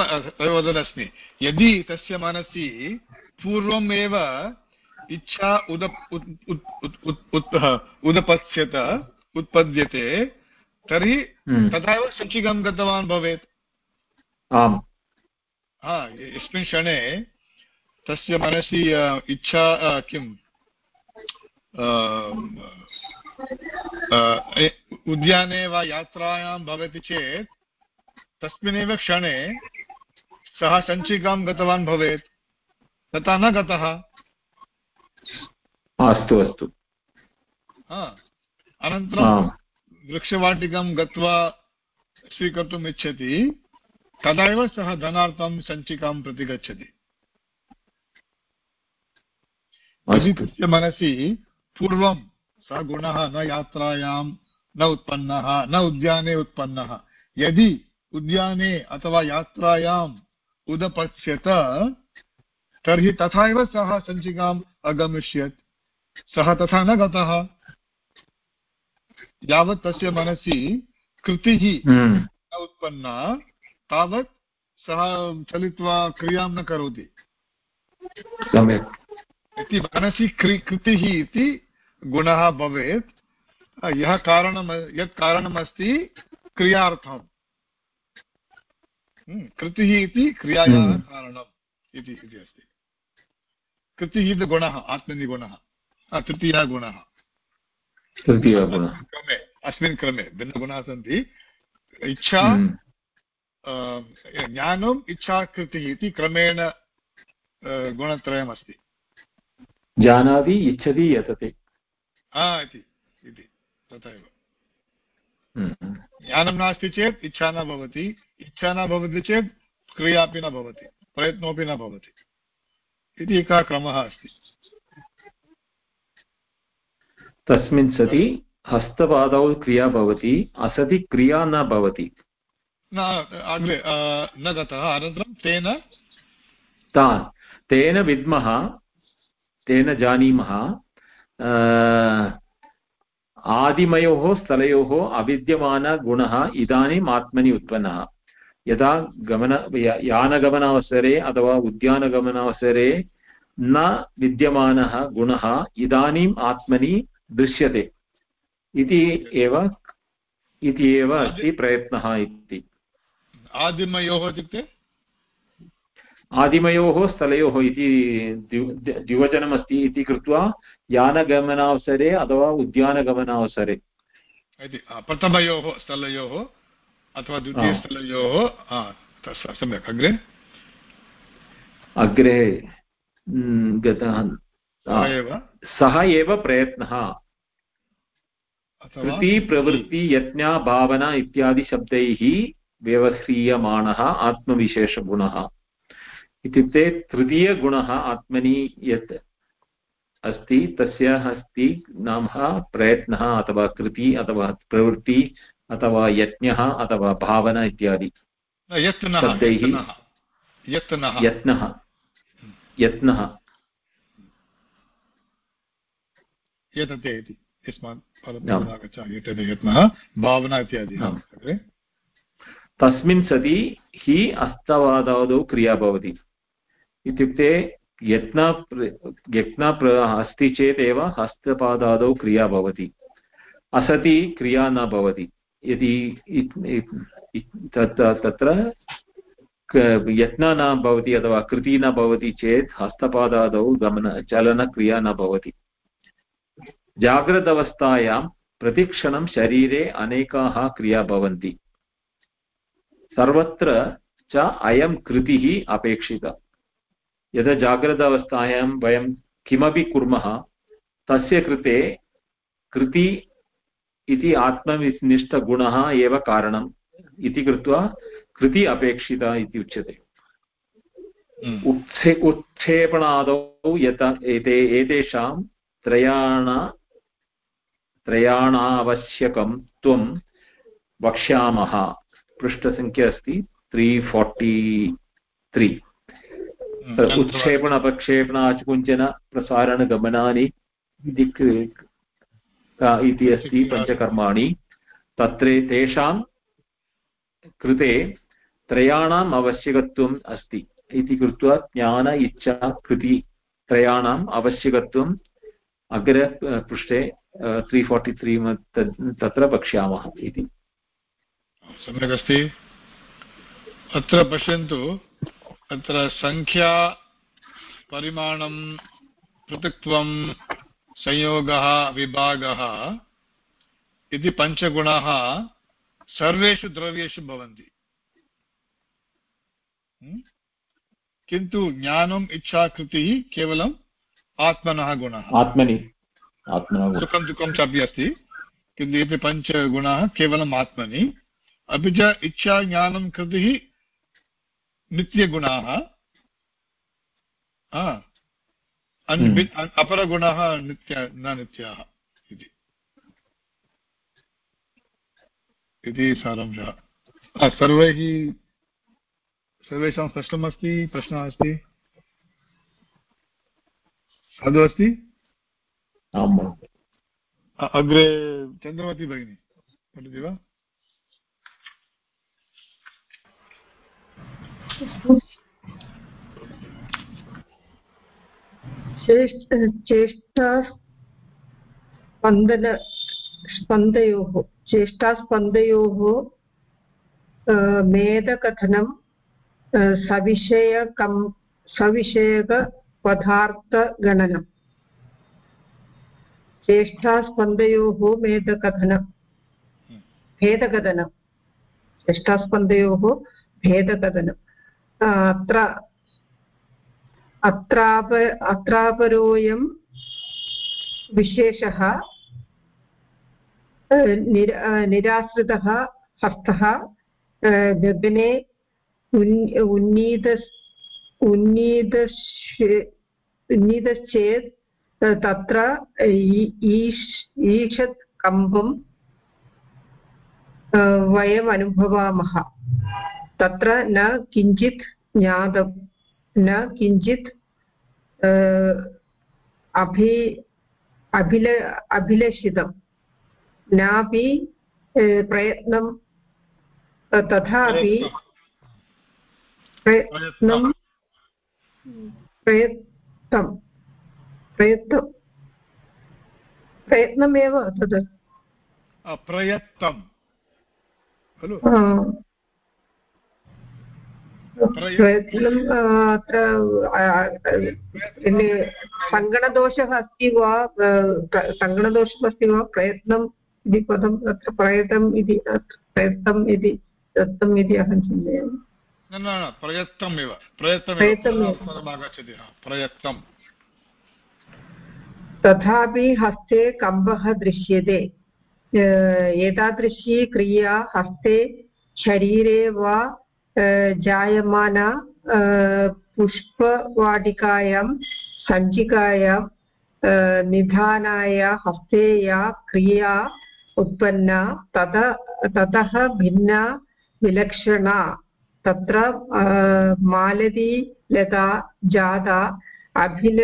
[SPEAKER 1] वदनस्मि यदि तस्य मनसि पूर्वमेव इच्छा उद उदपत्स्यत उत्पद्यते तर्हि हम्म। तथा एव सञ्चिकां गतवान् भवेत्।
[SPEAKER 3] आम्।
[SPEAKER 1] यस्मिन् क्षणे तस्य मनसि इच्छा किं उद्याने वा यात्रायां भवति चेत् तस्मिन्नेव क्षणे सः सञ्चिकां गतवान् भवेत्। तथा न गतः।
[SPEAKER 3] अस्तु अस्तु।
[SPEAKER 1] अनन्तरं वृक्षवाटिकां गत्वा स्वीकर्तुम् इच्छति। तदा एव सः धनार्थं सञ्चिकां प्रति गच्छति। तस्य मनसि पूर्वं सः गुणः न यात्रायां न उत्पन्नः न उद्याने उत्पन्नः। यदि उद्याने अथवा यात्रायाम् उदपत्स्यत तर्हि तथा एव सः सञ्चिकाम् अगमिष्यत्। सः तथा न गतः। यावत् तस्य मनसि कृतिः
[SPEAKER 3] हम्म।
[SPEAKER 1] न उत्पन्ना। तावत् सः चलित्वा क्रियाँ न करोति। इति मनसि कृतिः इति गुणः भवेत्। यः कारणं यत् कारणमस्ति क्रियार्थम् कृतिः इति क्रियायाः हम्म। कारणम् इति अस्ति। कृतिः इति गुणः आत्मनि गुणः। तृतीयः गुणः। क्रमे अस्मिन् क्रमे भिन्नगुणाः सन्ति। इच्छा हम्म। ज्ञानम् इच्छाकृतिः इति क्रमेण गुणत्रयमस्ति।
[SPEAKER 3] जानाति इच्छति यतते
[SPEAKER 1] इति तथैव। ज्ञानं नास्ति चेत् इच्छा न भवति इच्छा न भवति चेत् क्रिया अपि न भवति प्रयत्नोपि न भवति। इति एकः क्रमः अस्ति।
[SPEAKER 3] तस्मिन् सति हस्तपादौ क्रिया भवति असति क्रिया न भवति।
[SPEAKER 1] न अग्रे न गतः, अनन्तरं तेन?
[SPEAKER 3] तेन विद्मः, तेन जानीमः आदिमयोः स्थलयोः अविद्यमानगुणः इदानीम् आत्मनि उत्पन्नः। यदा गमन यानगमनावसरे अथवा उद्यानगमनावसरे न विद्यमानः गुणः इदानीम् आत्मनि दृश्यते। इति एव इति एव अस्ति प्रयत्नः इति।
[SPEAKER 1] आदिमयोः इत्युक्ते?
[SPEAKER 3] आदिमयोः स्थलयोः इति द्विवचनमस्ति इति कृत्वा यानगमनावसरे अथवा उद्यानगमनावसरे।
[SPEAKER 1] प्रथमयोः स्थलयोः अथवा द्वितीयस्थलयोः सम्यक् अग्रे?
[SPEAKER 3] अग्रे गतः सः एव? प्रयत्नः। कृति प्रवृत्ति यज्ञा भावना इत्यादि शब्दैः व्यवह्रियमाणः आत्मविशेषगुणः। इत्युक्ते तृतीयगुणः आत्मनि यत् अस्ति तस्य अस्ति नाम प्रयत्नः अथवा कृति अथवा प्रवृत्ति अथवा यज्ञः अथवा भावना इत्यादि। शब्दैः
[SPEAKER 1] यत्नः यत्नः।
[SPEAKER 3] यत्नः यत्नः।
[SPEAKER 1] यतते इति। यस्मात् यत्नः भावना इत्यादि।
[SPEAKER 3] तस्मिन् सति हि अस्तवादादौ क्रिया भवति। इत्युक्ते यत्न यत्न अस्ति चेत् एव हस्तपादादौ क्रिया भवति। असति क्रिया न भवति। यदि तत्र यत्न न भवति अथवा कृति न भवति चेत् हस्तपादादौ गमन चलनक्रिया न भवति। जाग्रदवस्थायां प्रतिक्षणं शरीरे अनेकाः क्रिया भवन्ति। सर्वत्र च अयं कृतिः अपेक्षिता। यदा जाग्रत अवस्थायां वयं किमपि कुर्मः तस्य कृते कृति इति आत्मनिष्ठगुणः एव कारणम् इति कृत्वा कृति अपेक्षिता इति उच्यते।
[SPEAKER 1] हम्म।
[SPEAKER 3] उत्क्षेपणादौ यत एते एतेषां त्रयाण त्रयाणावश्यकं त्वं वक्ष्यामः। पृष्ठसङ्ख्या अस्ति त्री फोर्टि त्री उत्क्षेपण अपक्षेपण आचकुञ्चन प्रसारणगमनानि इति क्रि- का- इति अस्ति पञ्चकर्माणि. तत्र तेषां कृते त्रयाणाम् आवश्यकत्वम् अस्ति इति कृत्वा ज्ञान इच्छा कृति त्रयाणाम् आवश्यकत्वम् अग्रे अ, पृष्ठे त्री फोर्टि त्री तत्र वक्ष्यामः इति।
[SPEAKER 1] सम्यक् अस्ति। अत्र पश्यन्तु अत्र सङ्ख्या परिमाणं पृथक्त्वं संयोगः विभागः इति पञ्चगुणाः सर्वेषु द्रव्येषु भवन्ति। हम्म? किन्तु ज्ञानम् इच्छा कृतिः केवलम् आत्मनः गुणः।
[SPEAKER 3] आत्मनि।
[SPEAKER 1] सुखं दुःखं च अपि अस्ति किन्तु एते पञ्चगुणाः केवलम् आत्मनि। अपि च इच्छा ज्ञानं कृतिः नित्यगुणाः। आ, अन्-
[SPEAKER 3] हम्म।
[SPEAKER 1] वि- अ- अपरगुणाः नित्य न नित्याः इति। इति सारांशः। आ, सर्वैः सर्वेषां स्पष्टमस्ति? प्रश्नः अस्ति? साधु अस्ति?
[SPEAKER 3] आं महोदय
[SPEAKER 1] अ- अग्रे चन्द्रवती भगिनी पठति वा?
[SPEAKER 4] चेष्ट चेष्टा स्पन्दन स्पन्दयोः चेष्टास्पन्दयोः मेधकथनं अ, सविषयकं सविषयकपदार्थगणनम् चेष्टास्पन्दयोः मेधकथनं भेदकथनं चेष्टास्पन्दयोः भेदकथनम् अत्र अत्राप अत्रापरोऽयं विशेषः निर निराश्रितः हस्तः गगने उन् उन्नीत उन्नीतश्चे- उन्नीतश्चेत् अ, तत्र ईश् ईषत् कम्बं वयम् अनुभवामः तत्र न किञ्चित् ज्ञातं न किञ्चित् अभि अभिल अभिलषितं नापि प्रयत्नं तथापि प्रयत्नं प्रयत्नं। प्रयत्नं प्रयत्नमेव तद्।
[SPEAKER 1] खलु
[SPEAKER 4] प्रयत्नं। अ, अत्र सङ्गणदोषः अस्ति वा सङ्गणदोषः अस्ति वा प्रयत्नम् इति पदम् अत्र प्रयतम् इति प्रयत्नम् इति दत्तम् इति अहं चिन्तयामि
[SPEAKER 1] न न प्रयत्नमेव प्रयत्नमेव प्रयत्नं
[SPEAKER 4] तथापि हस्ते कम्बः दृश्यते एतादृशी क्रिया हस्ते शरीरे वा जायमाना पुष्पवाटिकायां, सञ्चिकायां निधानाय हस्ते या क्रिया उत्पन्ना, तत, ततः भिन्ना विलक्षणा, तत्र मालती लता, जाता, अभिल,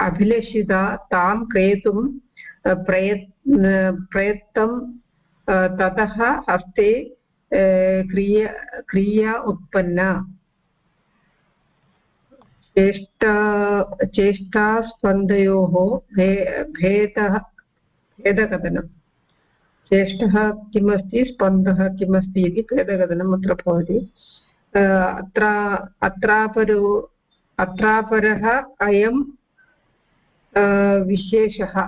[SPEAKER 4] अभिलषिता, तां क्रेतुं प्रयत् प्रयत्नं ततः हस्ते क्रिया क्रिया उत्पन्ना चेष्टा, चेष्टास्पन्दयोः भे, भेदः, भेदकथनं। चेष्टः किमस्ति, स्पन्दः किमस्ति इति भेदकथनम् अत्र भवति। अत्र, अत्रापरो, अत्रापरः अयं विशेषः।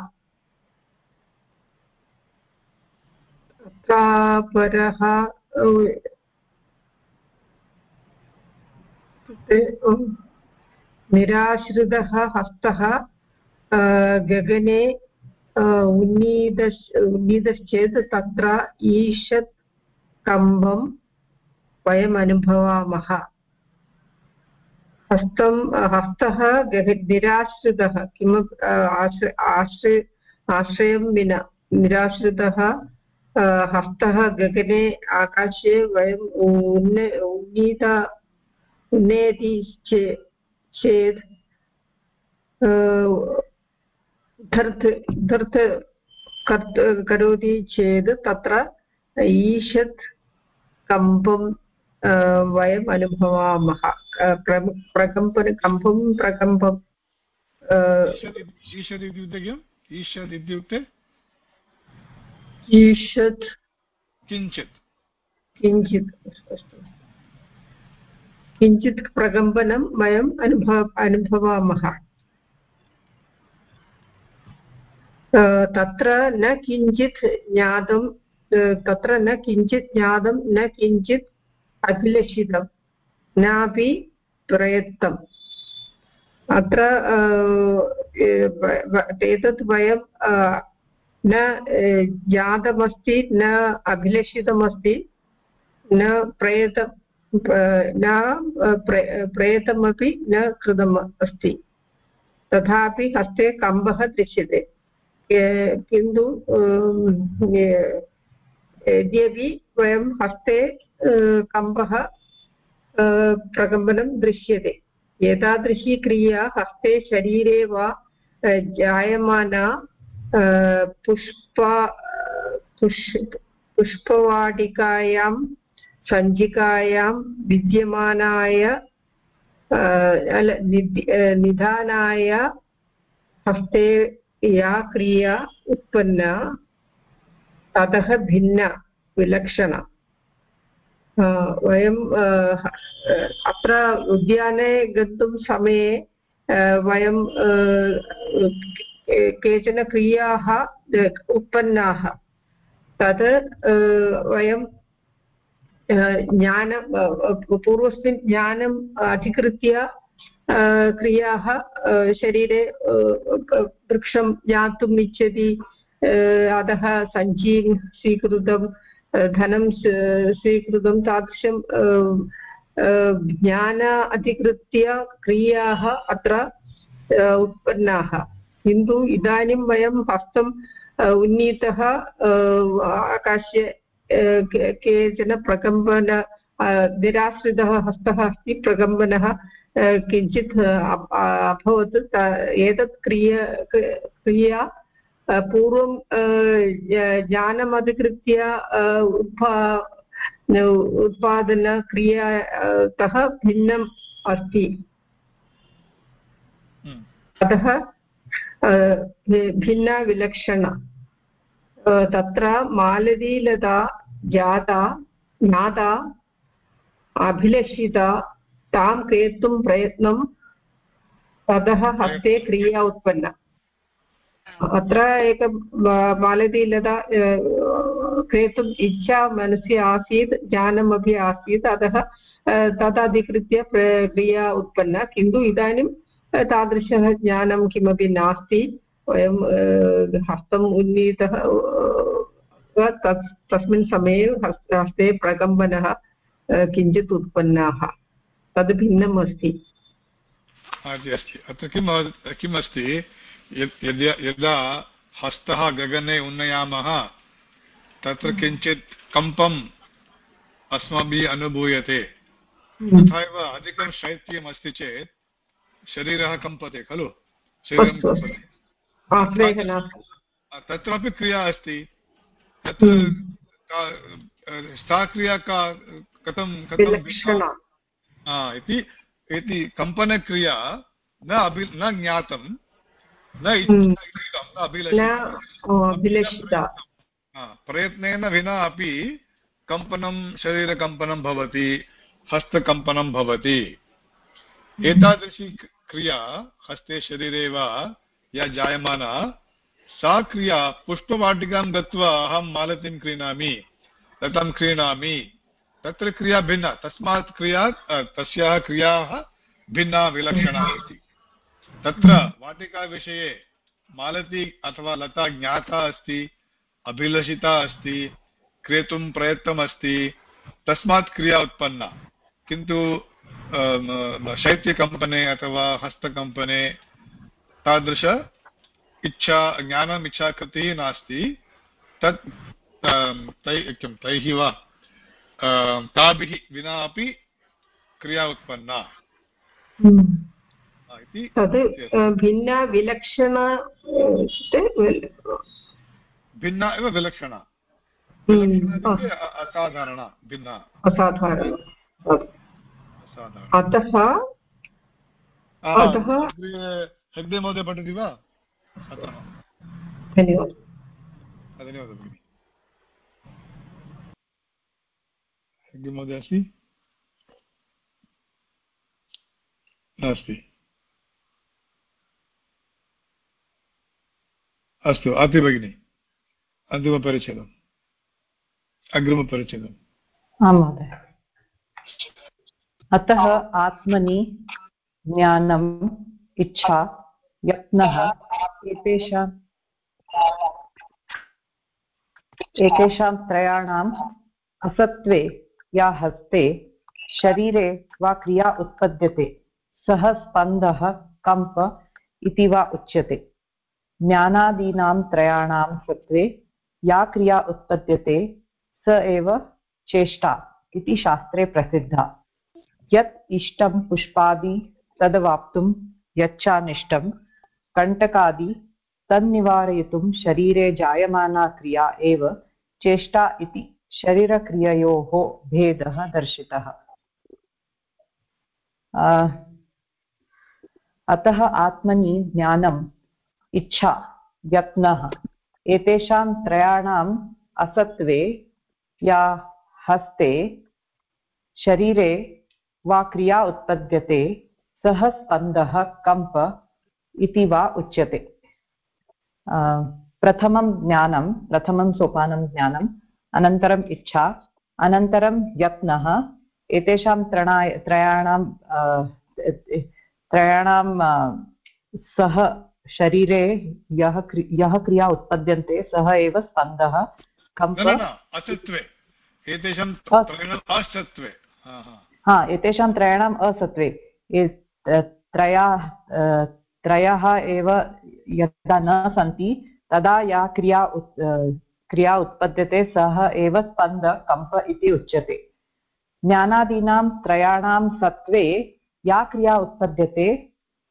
[SPEAKER 4] अत्रापरः निराश्रितः हस्तः गगने उन्नीतश् उन्नीतश्चेत् तत्र ईषत् कम्बं वयम् अनुभवामः। हस्तं हस्तः निराश्रितः, किमपि आश्रय, आश्रयं विना, निराश्रितः हस्तः गगने आकाशे वयम् उन्न, उन्नीत उन्नयति चेत् धर्त् धर्त् करोति चेत् तत्र ईषत् कम्पं वयम् अनुभवामः। प्रकम्पन, कम्पं, प्रकम्पम्
[SPEAKER 1] ईषत् इत्युक्ते ईषत्। किञ्चित्।
[SPEAKER 4] किञ्चित् अस्तु किञ्चित् प्रकम्पनं वयम् अनुभव अनुभवामः। तत्र न किञ्चित् ज्ञातं तत्र न किञ्चित् ज्ञातं न किञ्चित् अभिलषितं नापि प्रयत्तम्। अत्र एतत् वयं न ज्ञातमस्ति न अभिलषितमस्ति न प्रयत न प्रयतमपि न कृतम् अस्ति तथापि हस्ते कम्बः दृश्यते किन्तु यद्यपि वयं हस्ते कम्बः प्रकम्पनं दृश्यते एतादृशी क्रिया हस्ते शरीरे वा जायमाना पुष्प पुष् पुष्पवाटिकायां, सञ्चिकायां विद्यमानाय निधानाय हस्ते या क्रिया उत्पन्ना, ततः भिन्ना, विलक्षणा। वयं अत्र उद्याने गन्तुं समये वयं केचन क्रियाः उत्पन्नाः। तत् वयं ज्ञान पूर्वस्मिन् ज्ञानम् अधिकृत्य क्रियाः शरीरे वृक्षं ज्ञातुम् इच्छति अतः सञ्चीं स्वीकृतं धनं स्वीकृतं तादृशं ज्ञान अधिकृत्य क्रियाः अत्र उत्पन्नाः। किन्तु इदानीं वयं हस्तम् उन्नीतः आकाशे केचन प्रकम्पन निराश्रितः हस्तः अस्ति प्रकम्पनः किञ्चित् अभवत् एतत् क्रिया क्रिया पूर्वं ज्ञानम् अधिकृत्य उत्पा उत्पादनक्रियातः भिन्नम् अस्ति। अतः भिन्ना विलक्षणा। तत्र मालतीलता जाता ज्ञाता, अभिलषिता, तां क्रेतुं प्रयत्नं, ततः हस्ते क्रिया उत्पन्ना। अत्र एक मालतीलता क्रेतुम् इच्छा मनसि आसीत्, ज्ञानमपि आसीत्, अतः तदधिकृत्य क्रिया उत्पन्ना। किन्तु इदानीं तादृशः ज्ञानं किमपि नास्ति। वयं हस्तम् उन्नीतः तत् तस्मिन् समये हस्ते प्रकम्पनः किञ्चित् उत्पन्नाः। तद् भिन्नम् अस्ति।
[SPEAKER 1] अस्ति। अत्र किम् किम् अस्ति? यद्- हस्तः गगने उन्नयामः तत्र किञ्चित् कम्पम् अस्माभिः अनुभूयते। तथा एव अधिकं शैत्यम् अस्ति चेत् शरीरः कम्पते खलु? शरीरं। कम्पते। तत्रापि क्रिया अस्ति। तत्र का- सा क्रिया का कथं कथं इति इति कम्पनक्रिया न अभि न ज्ञातं न
[SPEAKER 4] हम्म।
[SPEAKER 1] अभिलषिता। प्रयत्नेन विना अपि कम्पनं शरीरकम्पनं भवति हस्तकम्पनं भवति। एतादृशी क्रिया हस्ते शरीरे वा या जायमाना, सा क्रिया पुष्पवाटिकां गत्वा अहं मालतीं क्रीणामि लतां क्रीणामि। तत्र क्रिया भिन्ना, तस्मात् क्रिया तस्याः क्रियाः भिन्ना विलक्षणा अस्ति तत्र वाटिकाविषये मालती अथवा लता ज्ञाता अस्ति, अभिलषिता अस्ति, क्रेतुं प्रयत्नमस्ति, तस्मात् क्रिया उत्पन्ना। किन्तु शैत्यकम्पने अथवा हस्तकम्पने तादृश इच्छा ज्ञानम् इच्छाकृतिः नास्ति। तत् तै किं तैः वा ताभिः विना अपि क्रिया उत्पन्ना। हा, इति
[SPEAKER 4] तद् भिन्ना विलक्षण
[SPEAKER 1] भिन्ना एव विलक्षणा।
[SPEAKER 4] हम्म,
[SPEAKER 1] असाधारणा भिन्ना।
[SPEAKER 4] असाधारणा। अतः? अतः-
[SPEAKER 1] अग्रे हेग्डे महोदय पठति वा? अतः।
[SPEAKER 4] धन्यवादः।
[SPEAKER 1] धन्यवादः भगिनि। महोदय अस्ति? नास्ति। अस्तु अति भगिनि। अन्तिमपरिच्छेदम्। अग्रिमपरिच्छेदम्।
[SPEAKER 2] आं महोदय। अतः आत्मनि ज्ञानम् इच्छा यत्नः। एतेषाम् एतेषां त्रयाणाम् असत्त्वे या हस्ते शरीरे वा क्रिया उत्पद्यते। सः स्पन्दः कम्प इति वा उच्यते। ज्ञानादीनां त्रयाणां सत्त्वे या क्रिया उत्पद्यते स एव चेष्टा इति शास्त्रे प्रसिद्धा। यत् इष्टं पुष्पादि तदवाप्तुं यच्चानिष्टं कण्टकादि तन्निवारयितुं शरीरे जायमाना क्रिया एव चेष्टा इति शरीरक्रिययोः भेदः दर्शितः। अतः आत्मनि ज्ञानम्, इच्छा, यत्नः, एतेषां त्रयाणाम् असत्त्वे या हस्ते शरीरे वा क्रिया उत्पद्यते सः स्पन्दः कम्प इति वा उच्यते। प्रथमं ज्ञानं प्रथमं सोपानं ज्ञानम् अनन्तरम् इच्छा अनन्तरं यत्नः एतेषां त्रणाय त्रयाणां त्रयाणां आ, सः शरीरे यः क्रि यः क्रिया उत्पद्यन्ते सः एव स्पन्दः कम्प
[SPEAKER 1] असत्त्वे। एतेषां हा,
[SPEAKER 2] एतेषां त्रयाणाम् असत्त्वे। त्रया त्रयः एव यदा न सन्ति, तदा या क्रिया उत् क्रिया उत्पद्यते, सः एव स्पन्द, कम्प इति उच्यते। ज्ञानादीनां त्रयाणां सत्त्वे या क्रिया उत्पद्यते,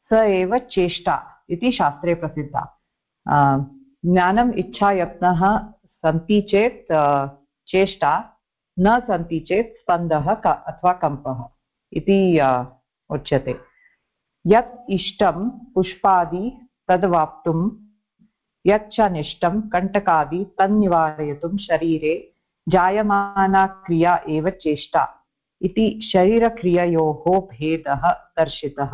[SPEAKER 2] स एव चेष्टा इति शास्त्रे प्रसिद्धा। ज्ञानम् इच्छा यत्नः सन्ति चेत् चेष्टा न सन्ति चेत् स्पन्दः क अथवा कम्पः इति उच्यते। यत् इष्टं पुष्पादि तद्वाप्तुं, यच्च निष्टं कण्टकादि तन्निवारयितुं शरीरे जायमाना क्रिया एव चेष्टा इति शरीरक्रिययोः भेदः दर्शितः।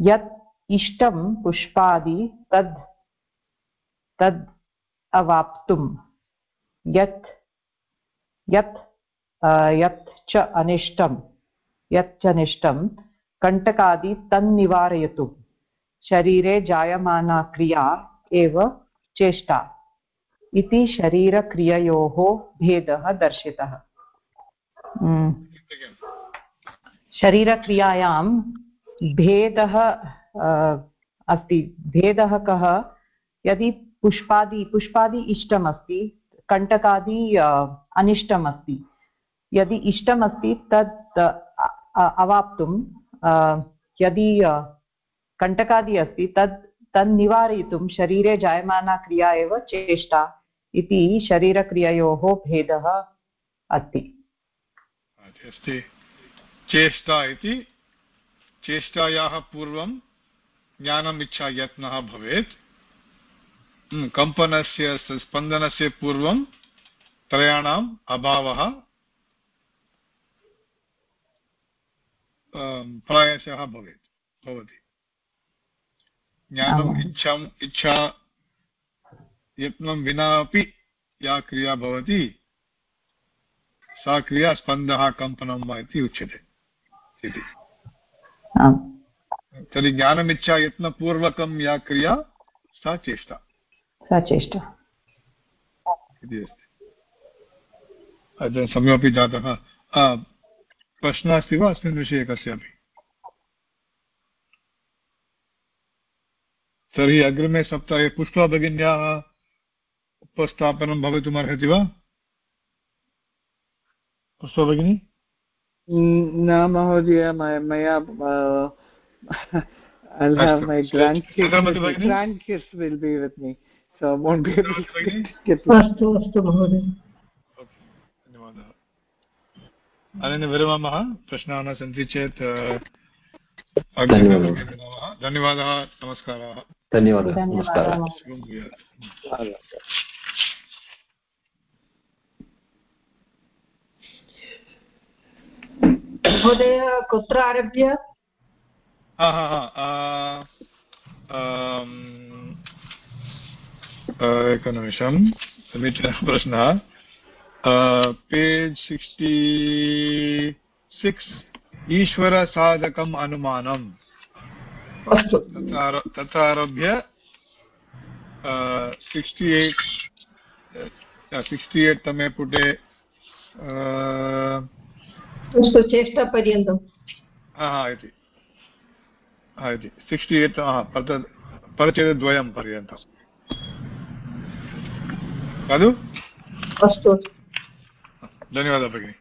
[SPEAKER 2] यत् इष्टं पुष्पादि तद् तद् अवाप्तुं, यत् यत् यत् च अनिष्टं यत् च निष्टं कण्टकादि तन्निवारयितुं शरीरे जायमाना क्रिया एव चेष्टा। इति शरीरक्रिययोः भेदः दर्शितः। शरीरक्रियायां भेदः अस्ति। भेदः कः? यदि पुष्पादि पुष्पादि इष्टम् अस्ति कण्टकादि अनिष्टम् अस्ति यदि इष्टम् अस्ति तत् अवाप्तुं यदि कण्टकादि अस्ति तत् तन् निवारयितुं शरीरे जायमाना क्रिया एव चेष्टा इति शरीरक्रिययोः भेदः अस्ति।
[SPEAKER 1] चेष्टा इति, चेष्टायाः पूर्वं ज्ञानम् इच्छा यत्नः भवेत्। कम्पनस्य स्पन्दनस्य पूर्वं त्रयाणाम् अभावः प्रायशः भवेत् भवति। ज्ञानम् इच्छाम् इच्छा यत्नं विना अपि या क्रिया भवति सा क्रिया स्पन्दः कम्पनं वा इति उच्यते इति। तर्हि ज्ञानमिच्छा यत्नपूर्वकं या क्रिया सा चेष्टा।
[SPEAKER 2] सा चेष्टा।
[SPEAKER 1] इति अस्ति। समयोपि जातः। प्रश्नः अस्ति वा अस्मिन् विषये कस्यापि? तर्हि अग्रिमे सप्ताहे पुष्पा भगिन्याः उपस्थापनं भवितुमर्हति वा? पुष्पा भगिनी?
[SPEAKER 7] न महोदय मया I'll have my grandkids, grandkids will be with me, so I won't be able to get to
[SPEAKER 4] अस्तु अस्तु महोदय
[SPEAKER 1] धन्यवादः अनेन विरमामः। प्रश्नाः न सन्ति चेत् धन्यवादः। नमस्काराः।
[SPEAKER 3] धन्यवादः नमस्कारः।
[SPEAKER 4] महोदय कुत्र आरभ्य?
[SPEAKER 1] हा हा हा एकनिमिषं। समीचीनः प्रश्नः। पेज् सिक्स्टि सिक्स् ईश्वरसाधकम् अनुमानम्।
[SPEAKER 4] अस्तु।
[SPEAKER 1] तत्र आरभ्य सिक्स्टि एय्ट् सिक्स्टि एय्ट् तमे पुटे
[SPEAKER 4] अस्तु चेष्टापर्यन्तं
[SPEAKER 1] हा इति। हा इति। सिक्स्टि एय्ट् परिचयद्वयं पर्यन्तं खलु
[SPEAKER 4] अस्तु।
[SPEAKER 1] धन्यवादः भगिनि